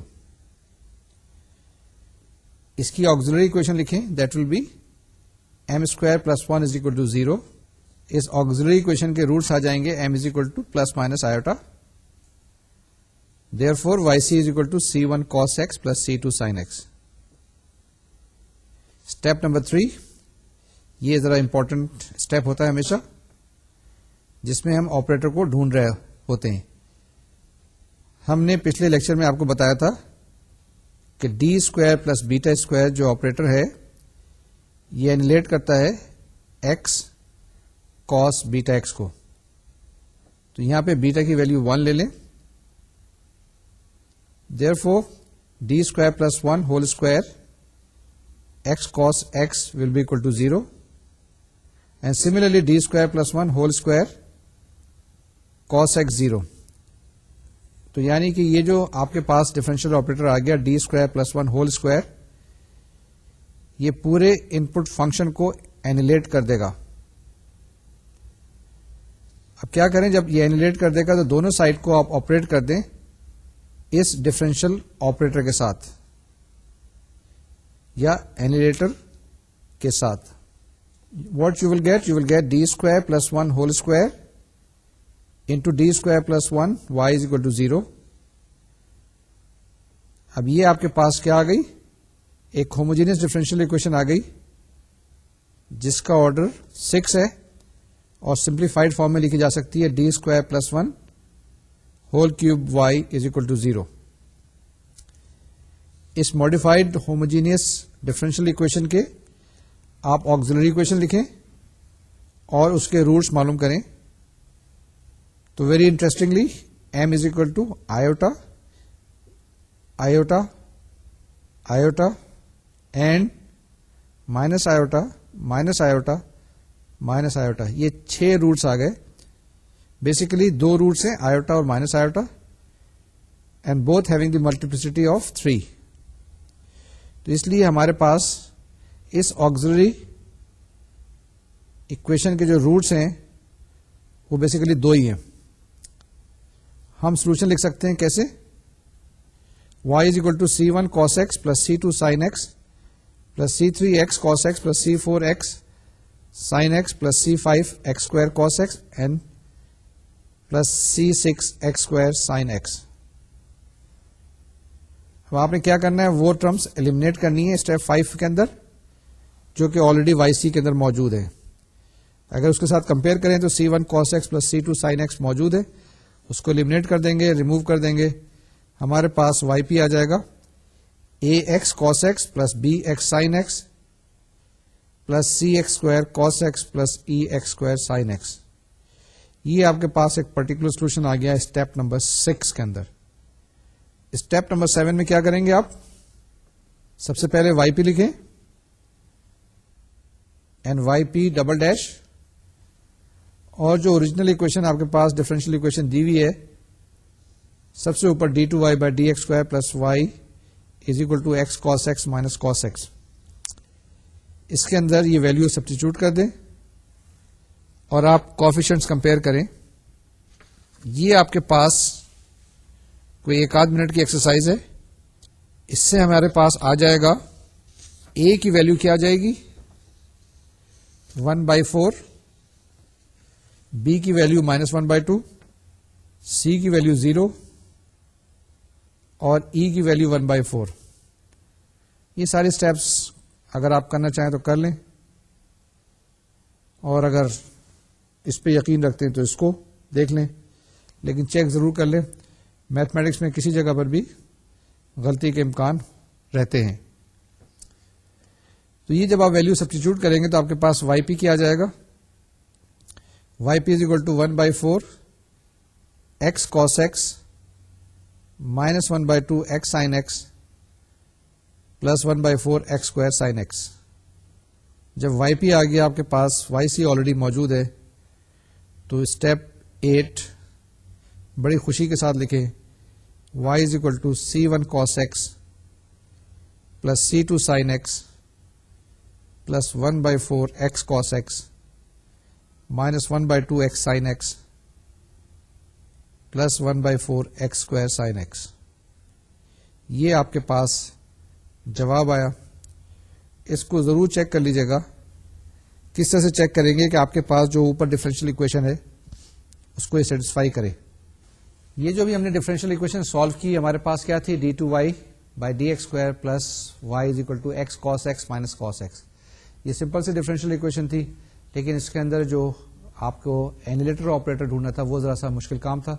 اس کی آگزلری اکویشن لکھیں that will be M square plus one is equal to zero us auxiliary equation کے روٹس آ جائیں گے M is equal to plus minus iota therefore for Y C is equal to C one cos X plus C two sine X step number three یہ ذرا امپورٹنٹ اسٹیپ ہوتا ہے ہمیشہ جس میں ہم آپریٹر کو ڈھونڈ رہے ہوتے ہیں ہم نے پچھلے لیکچر میں آپ کو بتایا تھا کہ D square plus beta square جو آپریٹر ہے یہ کرتا ہے ایکس کاس بیٹا ایکس کو تو یہاں پہ بیٹا کی ویلو ون لے لیں therefore D square plus one whole square X cos X will be equal to zero and similarly D square plus one whole square cos X zero تو یعنی کہ یہ جو آپ کے پاس ڈیفینش آپریٹر آ گیا D square plus one whole square یہ پورے ان پٹ فنکشن کو اینیلیٹ کر دے گا اب کیا کریں جب یہ اینیلیٹ کر دے گا تو دونوں سائڈ کو آپ آپریٹ کر دیں اس ڈفرینشیل آپریٹر کے ساتھ یا اینیلیٹر کے ساتھ what you will get you will get D square plus one whole square into D square plus one Y is equal to zero اب یہ آپ کے پاس کیا آ گئی ایک ہوموجینس ڈفرینشیل اکویشن آ گئی جس کا آرڈر سکس ہے اور سمپلیفائڈ فارم میں لکھی جا سکتی ہے D square plus one whole cube y is equal to zero us modified homogeneous differential equation کے آپ آگزلری اکویشن لکھیں اور اس کے روٹس معلوم کریں تو very interestingly M is equal to iota iota iota and minus iota minus iota minus iota یہ چھ روٹس آ گئے بیسیکلی دو روٹس ہیں آئیوٹا اور minus iota and both having the multiplicity of three تو اس لیے ہمارے پاس اس آگزری اکویشن کے جو روٹس ہیں وہ بیسیکلی دو ہی ہیں ہم سولوشن لکھ سکتے ہیں کیسے Y is equal to C one cos X plus C two sine X plus C three X cos X plus C four X sine X plus C five X square square X and plus C six کیا کرنا ہے وہ ٹرمس ایلیمنیٹ کرنی ہے اسٹیپ کے اندر جو کہ آلریڈی وائی سی کے اندر موجود ہے اگر اس کے ساتھ کمپیئر کریں تو C one cos X plus C two sine X موجود ہے اس کو ایلیمنیٹ کر دیں گے ریموو کر دیں گے ہمارے پاس وائی پی آ جائے گا A X X plus B X sine X plus C X square cos X plus E X square sine X یہ آپ کے پاس ایک پرٹیکولر سولوشن آ گیا اسٹیپ نمبر سکس کے اندر اسٹیپ نمبر سیون میں کیا کریں گے آپ سب سے پہلے وائی پی لکھیں and y p double dash اور جو اوریجنل اکویشن آپ کے پاس ڈفرینشیل اکویشن دی ہوئی ہے سب سے اوپر d two y by d x square plus y is equal to x cos x minus cos x اس کے اندر یہ ویلو سبسٹیچیوٹ کر دیں اور آپ کوفیشنٹ کمپیئر کریں یہ آپ کے پاس کوئی ایک آدھ منٹ کی ایکسرسائز ہے اس سے ہمارے پاس آ جائے گا اے کی ویلو کیا جائے گی ون بائی فور بی کی value minus one by two C کی ویلو زیرو اور ای e کی ویلو ون بائی فور یہ سارے اسٹیپس اگر آپ کرنا چاہیں تو کر لیں اور اگر اس پہ یقین رکھتے ہیں تو اس کو دیکھ لیں لیکن چیک ضرور کر لیں میتھمیٹکس میں کسی جگہ پر بھی غلطی کے امکان رہتے ہیں تو یہ جب آپ ویلو سبسٹیچیوٹ کریں گے تو آپ کے پاس وائی پی کیا جائے گا y p is equal to one by four x cos x minus one by two x sine x plus one by four x square sine x جب وائی پی آ گیا آپ کے پاس وائی سی آلریڈی موجود ہے تو اسٹیپ ایٹ بڑی خوشی کے ساتھ لکھیں y is equal to c one cos plus c two sine x plus one by four x cos x minus one by two x sine x plus one by four x square sine x یہ آپ کے پاس جواب آیا اس کو ضرور چیک کر لیجیے گا کس طرح سے چیک کریں گے کہ آپ کے پاس جو اوپر ڈیفرنشیل اکویشن ہے اس کو سیٹسفائی کرے یہ جو بھی ہم نے ڈیفرنشیل اکویشن سالو کی ہمارے پاس کیا تھی D two y by D x square plus y is equal to x x cos minus cos x یہ سمپل سی ڈفرینشیل اکویشن تھی لیکن اس کے اندر جو آپ کو اینیلیٹر آپریٹر ڈھونڈنا تھا وہ ذرا سا مشکل کام تھا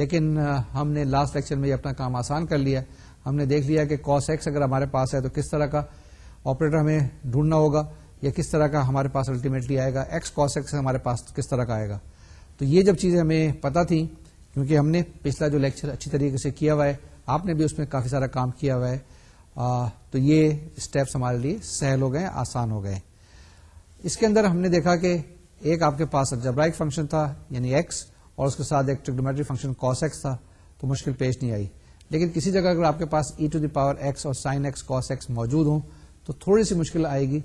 لیکن ہم نے لاسٹ لیکچر میں یہ اپنا کام آسان کر لیا ہم نے دیکھ لیا کہ کاس ایکس اگر ہمارے پاس ہے تو کس طرح کا آپریٹر ہمیں ڈھونڈنا ہوگا یا کس طرح کا ہمارے پاس الٹیمیٹلی آئے گا ایکس کاس ایکس ہمارے پاس کس طرح کا آئے گا تو یہ جب چیزیں ہمیں پتا تھیں کیونکہ ہم نے پچھلا جو لیکچر اچھی طریقے سے کیا ہوا ہے آپ نے بھی اس میں کافی سارا کام کیا ہوا ہے تو یہ اسٹیپس ہمارے لیے سہل ہو گئے آسان ہو گئے اس کے اندر ہم نے دیکھا کہ ایک آپ کے پاس جبرائک فنکشن تھا یعنی ایکس اور اس کے ساتھ ایک ٹرگنومیٹری فنکشن کاس ایکس تھا تو مشکل پیش نہیں آئی لیکن کسی جگہ اگر آپ کے پاس e to the power x اور سائن ایکس کاس ایکس موجود ہوں تو تھوڑی سی مشکل آئے گی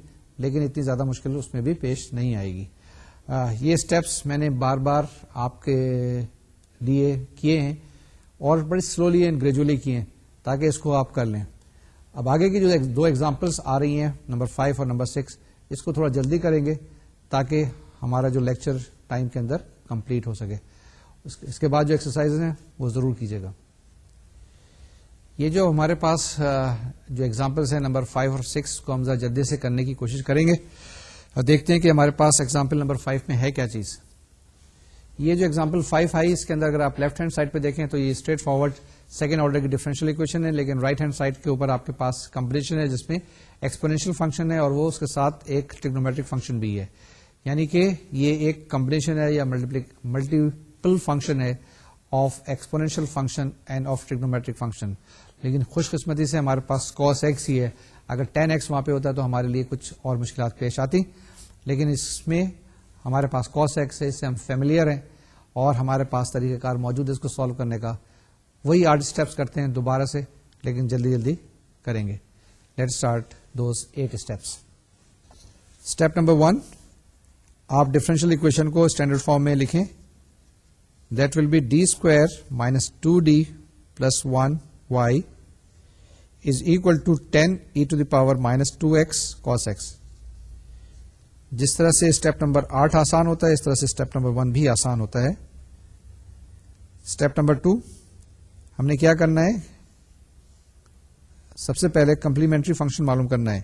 لیکن اتنی زیادہ مشکل اس میں بھی پیش نہیں آئے گی یہ اسٹیپس میں نے بار بار آپ کے لیے کیے ہیں اور بڑی سلولی اینڈ گریجولی کیے ہیں تاکہ اس کو آپ کر لیں اب آگے کی جو دو ایگزامپلس آ رہی ہیں نمبر فائیو اور نمبر سکس اس کو تھوڑا جلدی کریں گے تاکہ ہمارا جو لیکچر ٹائم کے اندر کمپلیٹ ہو سکے اس کے بعد جو ایکسرسائز ہیں وہ ضرور کیجیے گا یہ جو ہمارے پاس جو ایگزامپلس ہیں نمبر فائیو اور سکس کو ہم جلدی سے کرنے کی کوشش کریں گے اور دیکھتے ہیں کہ ہمارے پاس ایگزامپل نمبر فائیو میں ہے کیا چیز یہ جو ایگزامپل فائیو آئی اس کے اندر اگر آپ لیفٹ ہینڈ سائڈ پہ دیکھیں تو یہ اسٹریٹ فارورڈ سیکنڈ آرڈر کی ڈیفرنشیل اکویشن ہے لیکن رائٹ ہینڈ سائڈ کے اوپر آپ کے پاس کمپٹیشن ہے جس میں ایکسپونینشیل فنکشن ہے اور وہ اس کے ساتھ ایک ٹیکنومیٹرک فنکشن بھی ہے یعنی کہ یہ ایک کمبنیشن ہے یا ملٹیپل فنکشن ہے of exponential function and of trigonometric function لیکن خوش قسمتی سے ہمارے پاس کوس ایکس ہی ہے اگر ٹین ایکس وہاں پہ ہوتا تو ہمارے لیے کچھ اور مشکلات پیش آتی لیکن اس میں ہمارے پاس کاس ایکس ہے اس سے ہم فیملیئر ہیں اور ہمارے پاس طریقہ کار موجود ہے اس کو سالو کرنے کا وہی آٹھ اسٹیپس کرتے ہیں دوبارہ سے لیکن جلدی جلدی کریں گے لیٹ اسٹارٹ دوز ایک اسٹیپس اسٹیپ نمبر ون آپ ڈفرینشیل اکویشن کو اسٹینڈرڈ فارم میں لکھیں that will be D square minus two D plus one is e to ten e to the power minus two طرح سے اسٹیپ نمبر آٹھ آسان ہوتا ہے اس طرح سے اسٹیپ نمبر ون بھی آسان ہوتا ہے اسٹیپ نمبر ٹو ہم نے کیا کرنا ہے سب سے پہلے کمپلیمنٹری فنکشن معلوم کرنا ہے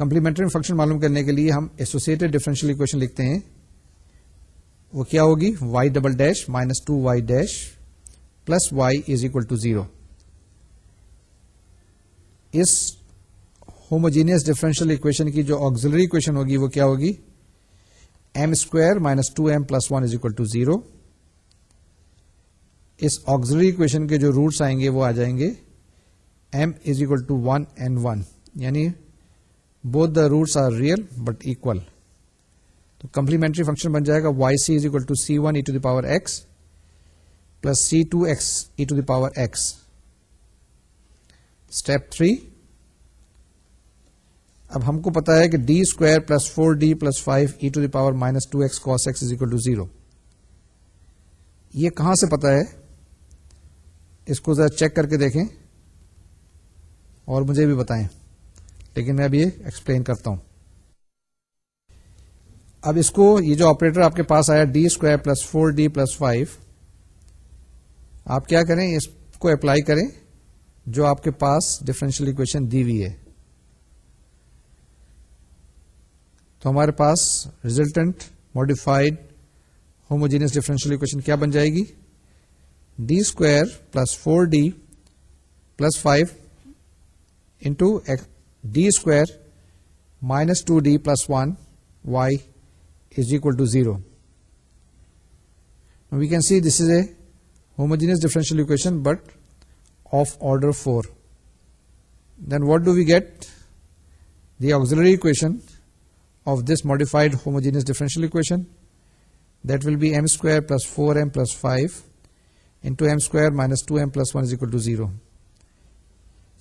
کمپلیمنٹری فنکشن معلوم کرنے کے لیے ہم ایسوسیٹ ڈیفرنشیل وہ کیا ہوگی y double dash minus two y dash plus y is equal to zero us homogeneous differential equation کی جو آگزلری اکویشن ہوگی وہ کیا ہوگی m square minus two m plus one is equal to zero us auxiliary equation کے جو روٹس آئیں گے وہ آ جائیں گے m is equal to one and one یعنی both the roots are real but equal تو کمپلیمنٹری فنکشن بن جائے گا y c is equal to c one e to the power x plus c two x e to the power x step three اب ہم کو پتا ہے کہ D square plus four D plus five e to the power minus two x x is equal to zero یہ کہاں سے پتا ہے اس کو ذرا چیک کر کے دیکھیں اور مجھے بھی بتائیں لیکن میں اب یہ ایکسپلین کرتا ہوں اب اس کو یہ جو آپریٹر آپ کے پاس آیا D square plus four D plus five آپ کیا کریں اس کو اپلائی کریں جو آپ کے پاس ڈفرینشیل اکویشن دی ہوئی ہے تو ہمارے پاس resultant modified homogeneous differential equation کیا بن جائے گی D square plus four D plus five into D square minus two D plus one y is equal to zero we can see this is a homogeneous differential equation but of order four then what do we get the auxiliary equation of this modified homogeneous differential equation that will be m square plus four m plus five into m square minus two m plus one is equal to zero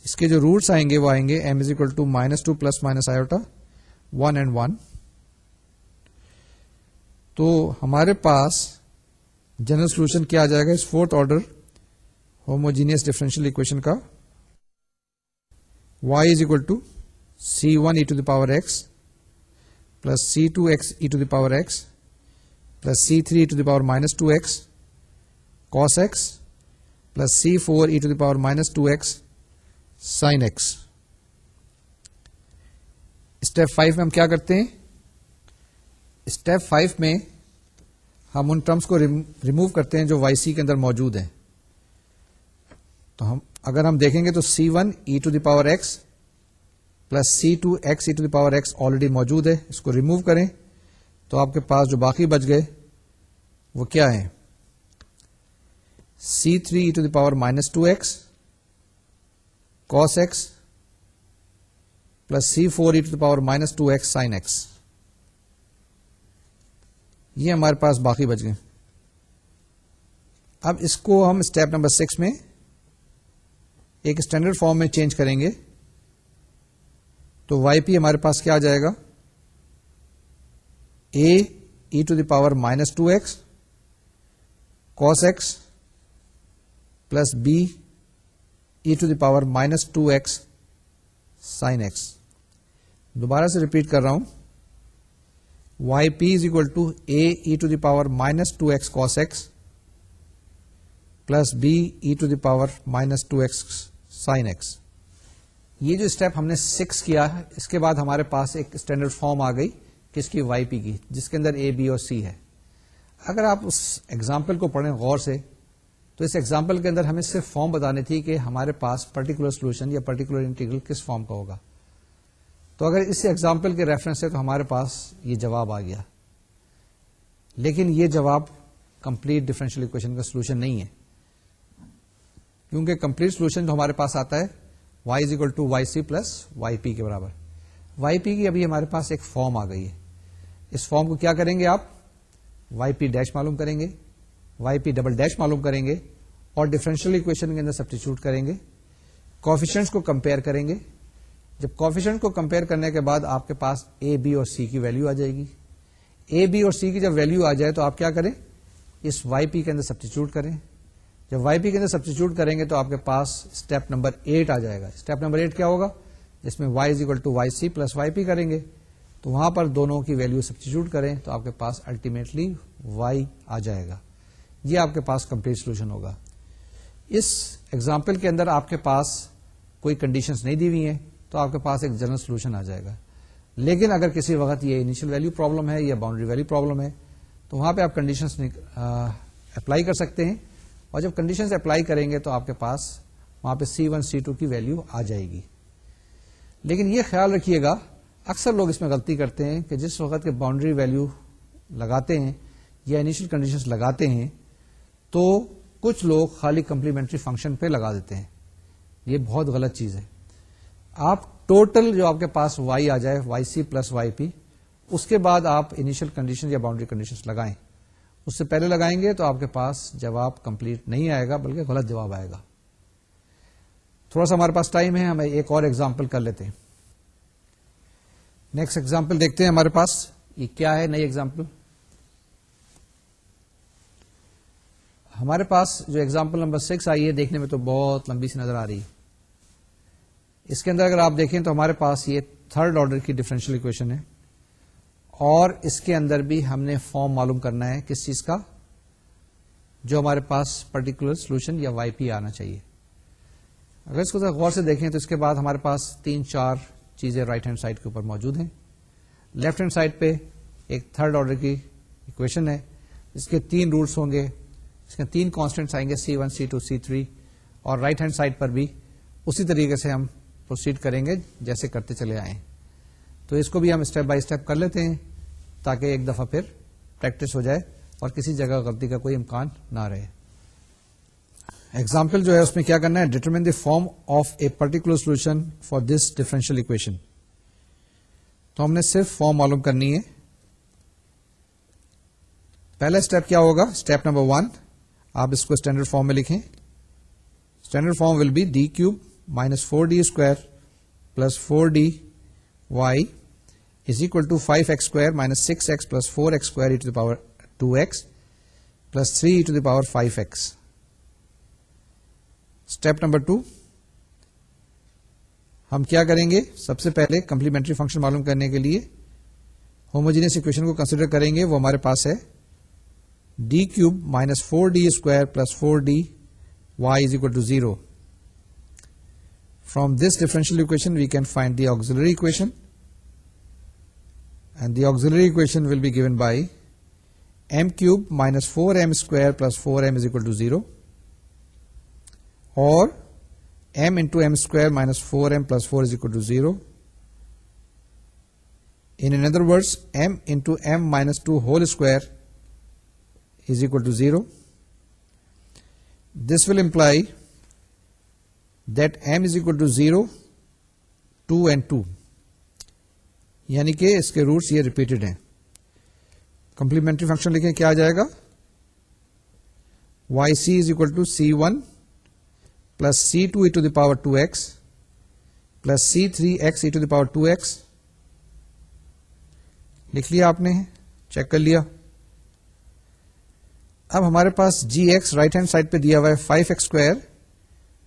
اس کے جو روٹس آئیں گے وہ آئیں گے m is equal to minus two plus minus iota one and one تو ہمارے پاس جنرل سولوشن کیا جائے گا اس fourth order homogeneous differential equation کا y is equal to c one e to the power x plus c two x e to the power x plus c three to the power minus two x cos x plus c four e to the power minus two x sine x step five میں ہم کیا کرتے ہیں اسٹیپ فائیو میں ہم ان ٹرمس کو ریمو کرتے ہیں جو وائی سی کے اندر موجود ہیں تو ہم اگر ہم دیکھیں گے تو c one e to the power x plus c two x e to the power x already موجود ہے اس کو ریمو کریں تو آپ کے پاس جو باقی بچ گئے وہ کیا ہے c three e to the power minus two x cos x plus c four e to the power minus two x sine x یہ ہمارے پاس باقی بچ گئے اب اس کو ہم اسٹیپ نمبر سکس میں ایک اسٹینڈرڈ فارم میں چینج کریں گے تو وائی پی ہمارے پاس کیا آ جائے گا A e to the power minus two x cos x plus B e to the power minus two x sine x دوبارہ سے ریپیٹ کر رہا ہوں y p is equal to A to the power minus two x cos x plus B to the power minus two x sine x یہ جو اسٹیپ ہم نے سکس کیا اس کے بعد ہمارے پاس ایک اسٹینڈرڈ فارم آ گئی کس کی وائی پی کی جس کے اندر اے بی اور سی ہے اگر آپ اس ایگزامپل کو پڑھیں غور سے تو اس ایگزامپل کے اندر ہمیں صرف فارم بتانی تھی کہ ہمارے پاس پرٹیکولر سولوشن یا پرٹیکولر انٹیگریل کس فارم کا ہوگا تو اگر اس ایگزامپل کے ریفرنس سے تو ہمارے پاس یہ جواب آ گیا لیکن یہ جواب کمپلیٹ ڈیفرینشیل اکویشن کا سولوشن نہیں ہے کیونکہ کمپلیٹ سولوشن جو ہمارے پاس آتا ہے y is equal to y c plus y p کے برابر وائی پی کی ابھی ہمارے پاس ایک فارم آ گئی ہے اس فارم کو کیا کریں گے آپ وائی پی ڈیش معلوم کریں گے وائی پی ڈبل ڈیش معلوم کریں گے اور ڈیفرینشیل اکویشن کے اندر سبسٹیچیوٹ کریں گے کوفیشنٹس کو کمپیئر کریں گے جب کوفیشنٹ کو کمپیئر کرنے کے بعد آپ کے پاس اے بی اور سی کی ویلو آ جائے گی اے بی اور سی کی جب ویلو آ جائے تو آپ کیا کریں اس وائی پی کے اندر سبسٹیچیوٹ کریں جب وائی پی کے اندر سبسٹیچیوٹ کریں گے تو آپ کے پاس اسٹیپ نمبر ایٹ آ جائے گا اسٹیپ نمبر ایٹ کیا ہوگا جس میں y is equal to y c plus y p کریں گے تو وہاں پر دونوں کی ویلو سبسٹیچیوٹ کریں تو آپ کے پاس الٹیمیٹلی وائی آ جائے گا یہ آپ کے پاس کمپلیٹ سولوشن ہوگا اس ایگزامپل کے اندر آپ کے پاس کوئی کنڈیشن نہیں دی ہوئی ہیں تو آپ کے پاس ایک جنرل سولوشن آ جائے گا لیکن اگر کسی وقت یہ انیشیل ویلو پرابلم ہے یا باؤنڈری ویلو پرابلم ہے تو وہاں پہ آپ کنڈیشنس اپلائی کر سکتے ہیں اور جب کنڈیشنز اپلائی کریں گے تو آپ کے پاس وہاں پہ سی ون سی ٹو کی ویلو آ جائے گی لیکن یہ خیال رکھیے گا اکثر لوگ اس میں غلطی کرتے ہیں کہ جس وقت کے باؤنڈری ویلو لگاتے ہیں یا انیشیل کنڈیشنز لگاتے ہیں تو کچھ لوگ خالی کمپلیمنٹری فنکشن پہ لگا دیتے ہیں یہ بہت غلط چیز ہے آپ ٹوٹل جو آپ کے پاس وائی آ جائے y c plus y p اس کے بعد آپ انیشل کنڈیشن یا باؤنڈری کنڈیشن لگائیں اس سے پہلے لگائیں گے تو آپ کے پاس جواب کمپلیٹ نہیں آئے گا بلکہ غلط جواب آئے گا تھوڑا سا ہمارے پاس ٹائم ہے ہم ایک اور ایگزامپل کر لیتے ہیں نیکسٹ ایگزامپل دیکھتے ہیں ہمارے پاس یہ کیا ہے نئی ایگزامپل ہمارے پاس جو ایگزامپل نمبر سکس آئی ہے دیکھنے میں تو بہت لمبی سی نظر آ رہی ہے اس کے اندر اگر آپ دیکھیں تو ہمارے پاس یہ تھرڈ آرڈر کی ڈفرینشیل اکویشن ہے اور اس کے اندر بھی ہم نے فارم معلوم کرنا ہے کس چیز کا جو ہمارے پاس پرٹیکولر سولوشن یا وائی پی آنا چاہیے اگر اس کو غور سے دیکھیں تو اس کے بعد ہمارے پاس تین چار چیزیں رائٹ ہینڈ سائڈ کے اوپر موجود ہیں لیفٹ ہینڈ سائڈ پہ ایک تھرڈ آرڈر کی اکویشن ہے اس کے تین روٹس ہوں گے اس کے تین کانسٹینٹس آئیں گے c one c two c three اور رائٹ ہینڈ سائڈ پر بھی اسی طریقے سے ہم پروسیڈ کریں گے جیسے کرتے چلے آئیں تو اس کو بھی ہم اسٹیپ بائی اسٹیپ کر لیتے ہیں تاکہ ایک دفعہ پھر پریکٹس ہو جائے اور کسی جگہ غلطی کا کوئی امکان نہ رہے ایگزامپل جو ہے اس میں کیا کرنا ہے determine the form of a particular solution for this equation تو ہم نے صرف فارم معلوم کرنی ہے پہلا اسٹیپ کیا ہوگا اسٹیپ نمبر ون آپ اس کو اسٹینڈرڈ فارم میں لکھیں standard form will be D cube minus four D square plus four D y is equal to five x square minus six x plus four x square the power two x plus three the power five x step number two ہم کیا کریں گے سب سے پہلے کمپلیمنٹری فنکشن معلوم کرنے کے لیے ہوموجینس اکویشن کو کنسیڈر کریں گے وہ ہمارے پاس ہے D cube minus four D square plus four D y is equal to zero From this differential equation we can find the auxiliary equation, and the auxiliary equation will be given by m cube minus 4m square plus 4m is equal to 0, or m into m square minus 4m plus 4 is equal to 0. In other words, m into m minus 2 whole square is equal to 0. This will imply zero and two یعنی کہ اس کے روٹس یہ ریپیٹڈ ہیں کمپلیمنٹری فنکشن لکھیں کیا آ جائے گا y c is equal to c one plus c two e to the power two x plus c three x e to the power two x لکھ لیا آپ نے چیک کر لیا اب ہمارے پاس g x right hand side پہ دیا ہوا ہے five x square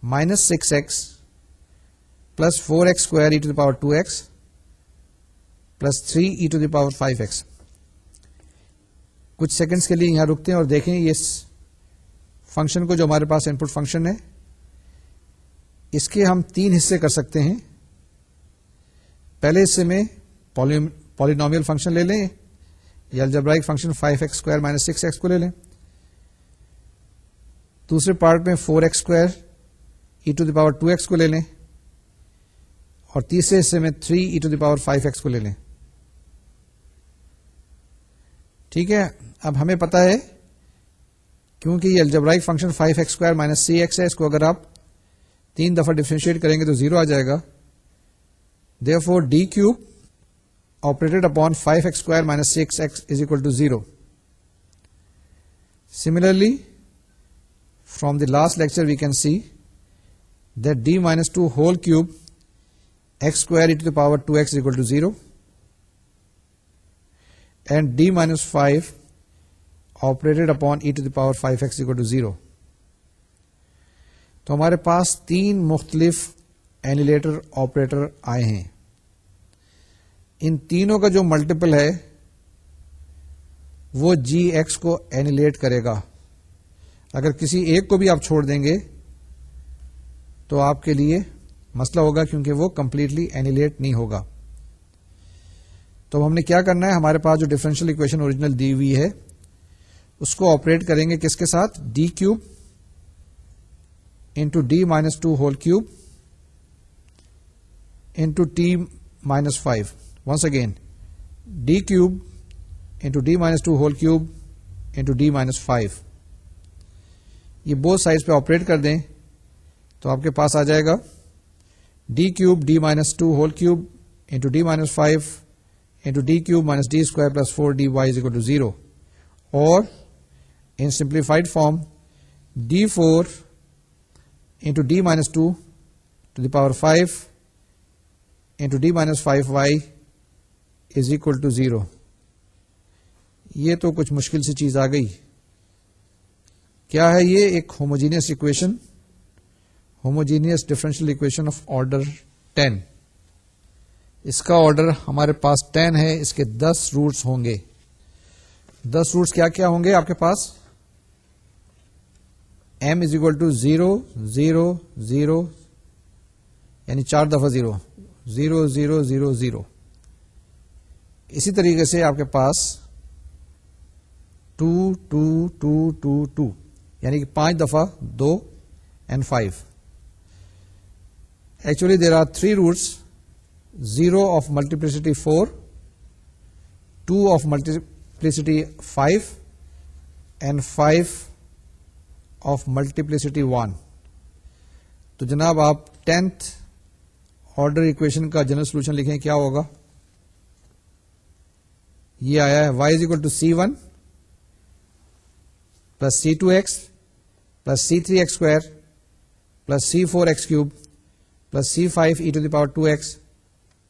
minus six x plus four x square e to the power two x plus three e to the power five x کچھ سیکنڈس کے لیے یہاں رکتے ہیں اور دیکھیں اس فنکشن کو جو ہمارے پاس ان پٹ فنکشن ہے اس کے ہم تین حصے کر سکتے ہیں پہلے حصے میں پالینومیل فنکشن لے لیں یا algebraic function five x square minus six x کو لے لیں دوسرے پارٹ میں four x square to the power two x کو لے لیں اور تیسرے حصے میں three e to the power five x کو لے لیں ٹھیک ہے اب ہمیں پتا ہے کیونکہ یہ algebraic function five x square minus c x ہے اس کو اگر آپ تین دفعہ ڈیفرینشیٹ کریں گے تو زیرو آ جائے گا دیو four D cube operated upon five x square minus six x is equal to zero similarly from last lecture we can see that D minus two whole cube x square e to the power two x equal to zero and D minus five operated upon e to the power five x equal to zero e تو ہمارے پاس تین مختلف اینیلیٹر آپریٹر آئے ہیں ان تینوں کا جو ملٹیپل ہے وہ جی ایکس کو اینیلیٹ کرے گا اگر کسی ایک کو بھی آپ چھوڑ دیں گے تو آپ کے لیے مسئلہ ہوگا کیونکہ وہ کمپلیٹلی اینیلیٹ نہیں ہوگا تو ہم نے کیا کرنا ہے ہمارے پاس جو ڈیفرنشل اکویشن اوریجنل دی ہوئی ہے اس کو آپریٹ کریں گے کس کے ساتھ D cube into D minus two whole cube into D minus five once again D cube into D minus two whole cube into D minus five یہ بوتھ سائز پہ آپریٹ کر دیں تو آپ کے پاس آ جائے گا D cube D minus two whole cube into D minus five into D cube minus D square plus four D y while to zero اور ان simplified form D four into D minus two to the power five into D minus five y is equal to zero یہ تو کچھ مشکل سی چیز آ گئی کیا ہے یہ ایک homogeneous equation homogeneous differential equation of order ten اس کا آرڈر ہمارے پاس ٹین ہے اس کے دس روٹس ہوں گے دس روٹس کیا کیا ہوں گے آپ کے پاس m is equal to zero zero zero یعنی چار دفعہ zero zero zero zero zero اسی طریقے سے آپ کے پاس two two two two two یعنی کہ پانچ دفعہ دو and five actually there are three roots zero of multiplicity four two of multiplicity five and five of multiplicity one تو جناب آپ ٹینتھ آرڈر اکویشن کا جنرل سولوشن لکھیں کیا ہوگا یہ آیا ہے y is equal to c one plus c two x plus c three x square plus c four x cube plus c five e to the power two x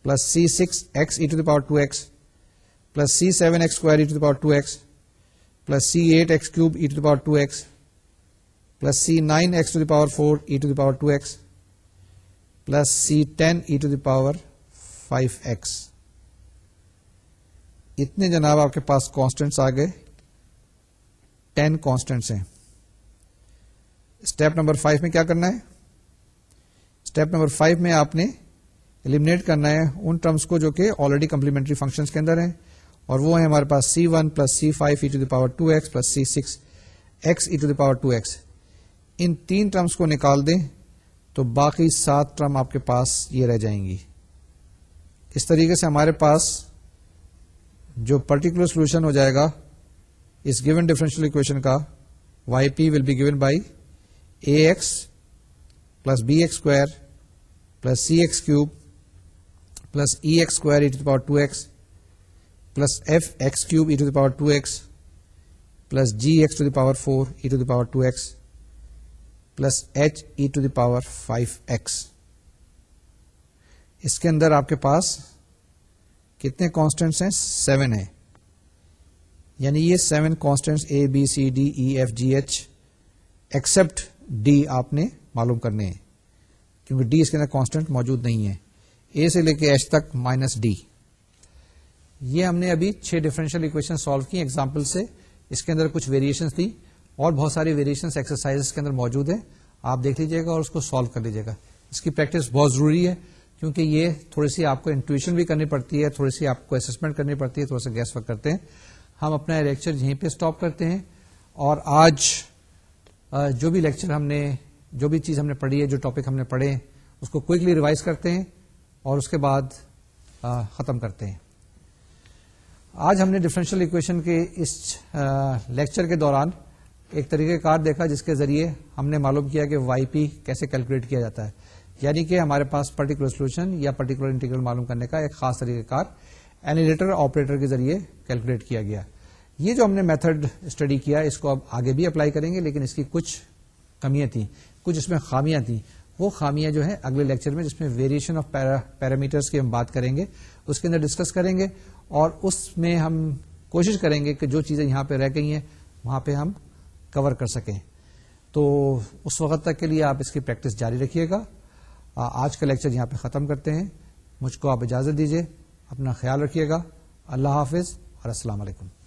plus c six x e to the power two x plus c seven x square e to the power two x plus c eight x cube e to the power two x plus c nine x to the power four e to the power two x plus c ten e to the power five x اتنے جناب آپ کے پاس کانسٹنٹس آ گئے ٹین کانسٹنٹس ہیں اسٹیپ نمبر فائیو میں کیا کرنا ہے اسٹیپ نمبر فائیو میں آپ نے ایلیمنیٹ کرنا ہے ان ٹرمس کو جو کہ آلریڈی کمپلیمنٹری فنکشن کے اندر ہیں اور وہ ہے ہمارے پاس c one plus c five e to the power two x plus c six x e to the power two x ان تین ٹرمس کو نکال دیں تو باقی سات ٹرم آپ کے پاس یہ رہ جائیں گی اس طریقے سے ہمارے پاس جو پرٹیکولر سولوشن ہو جائے گا اس گیون ڈفرینشل اکویشن کا y p will be given by a x plus b x square plus c x cube plus e x square e power two x plus f x cube e to the power the power four e to power two x plus h e to the power five x اس کے اندر آپ کے پاس کتنے کانسٹنٹس ہیں سیون ہیں یعنی یہ seven constants a b c d e f g h except d آپ نے معلوم کرنے ہیں کیونکہ ڈی اس کے اندر کانسٹنٹ موجود نہیں ہے اے سے لے کے ایچ تک مائنس ڈی یہ ہم نے ابھی چھ ڈیفرنشیل اکویشن سالو کی ایگزامپل سے اس کے اندر کچھ ویریشنس تھی اور بہت ساری ویریشن ایکسرسائز کے اندر موجود ہیں آپ دیکھ لیجیے گا اور اس کو سالو کر لیجیے گا اس کی پریکٹس بہت ضروری ہے کیونکہ یہ تھوڑی سی آپ کو انٹویشن بھی کرنی پڑتی ہے تھوڑی سی آپ کو اسسمنٹ کرنی پڑتی ہے تھوڑا سا گیس ورک کرتے ہیں ہم اپنا لیکچر یہیں پہ اسٹاپ کرتے ہیں اور آج جو بھی لیکچر ہم نے جو بھی چیز ہم نے پڑھی ہے جو ٹاپک ہم نے پڑھے ہیں اس کو ریوائز کرتے ہیں اور اس کے بعد ختم کرتے ہیں آج ہم نے ڈفرینشیل کے اس لیکچر کے دوران ایک طریقہ کار دیکھا جس کے ذریعے ہم نے معلوم کیا کہ وائی پی کیسے کیلکولیٹ کیا جاتا ہے یعنی کہ ہمارے پاس پرٹیکولر سولوشن یا پرٹیکولر انٹیگرل معلوم کرنے کا ایک خاص طریقہ کار اینیلیٹر آپریٹر کے ذریعے کیلکولیٹ کیا گیا یہ جو ہم نے میتھڈ اسٹڈی کیا اس کو اب آگے بھی اپلائی کریں گے لیکن اس کی کچھ کمیاں تھیں کچھ اس میں خامیاں تھیں وہ خامیاں جو ہیں اگلے لیکچر میں جس میں ویریشن آف پیرامیٹرس کی ہم بات کریں گے اس کے اندر ڈسکس کریں گے اور اس میں ہم کوشش کریں گے کہ جو چیزیں یہاں پہ رہ گئی ہیں وہاں پہ ہم کور کر سکیں تو اس وقت تک کے لیے آپ اس کی پریکٹس جاری رکھیے گا آج کا لیکچر یہاں پہ ختم کرتے ہیں مجھ کو آپ اجازت دیجیے اپنا خیال رکھیے گا اللہ حافظ اور السلام علیکم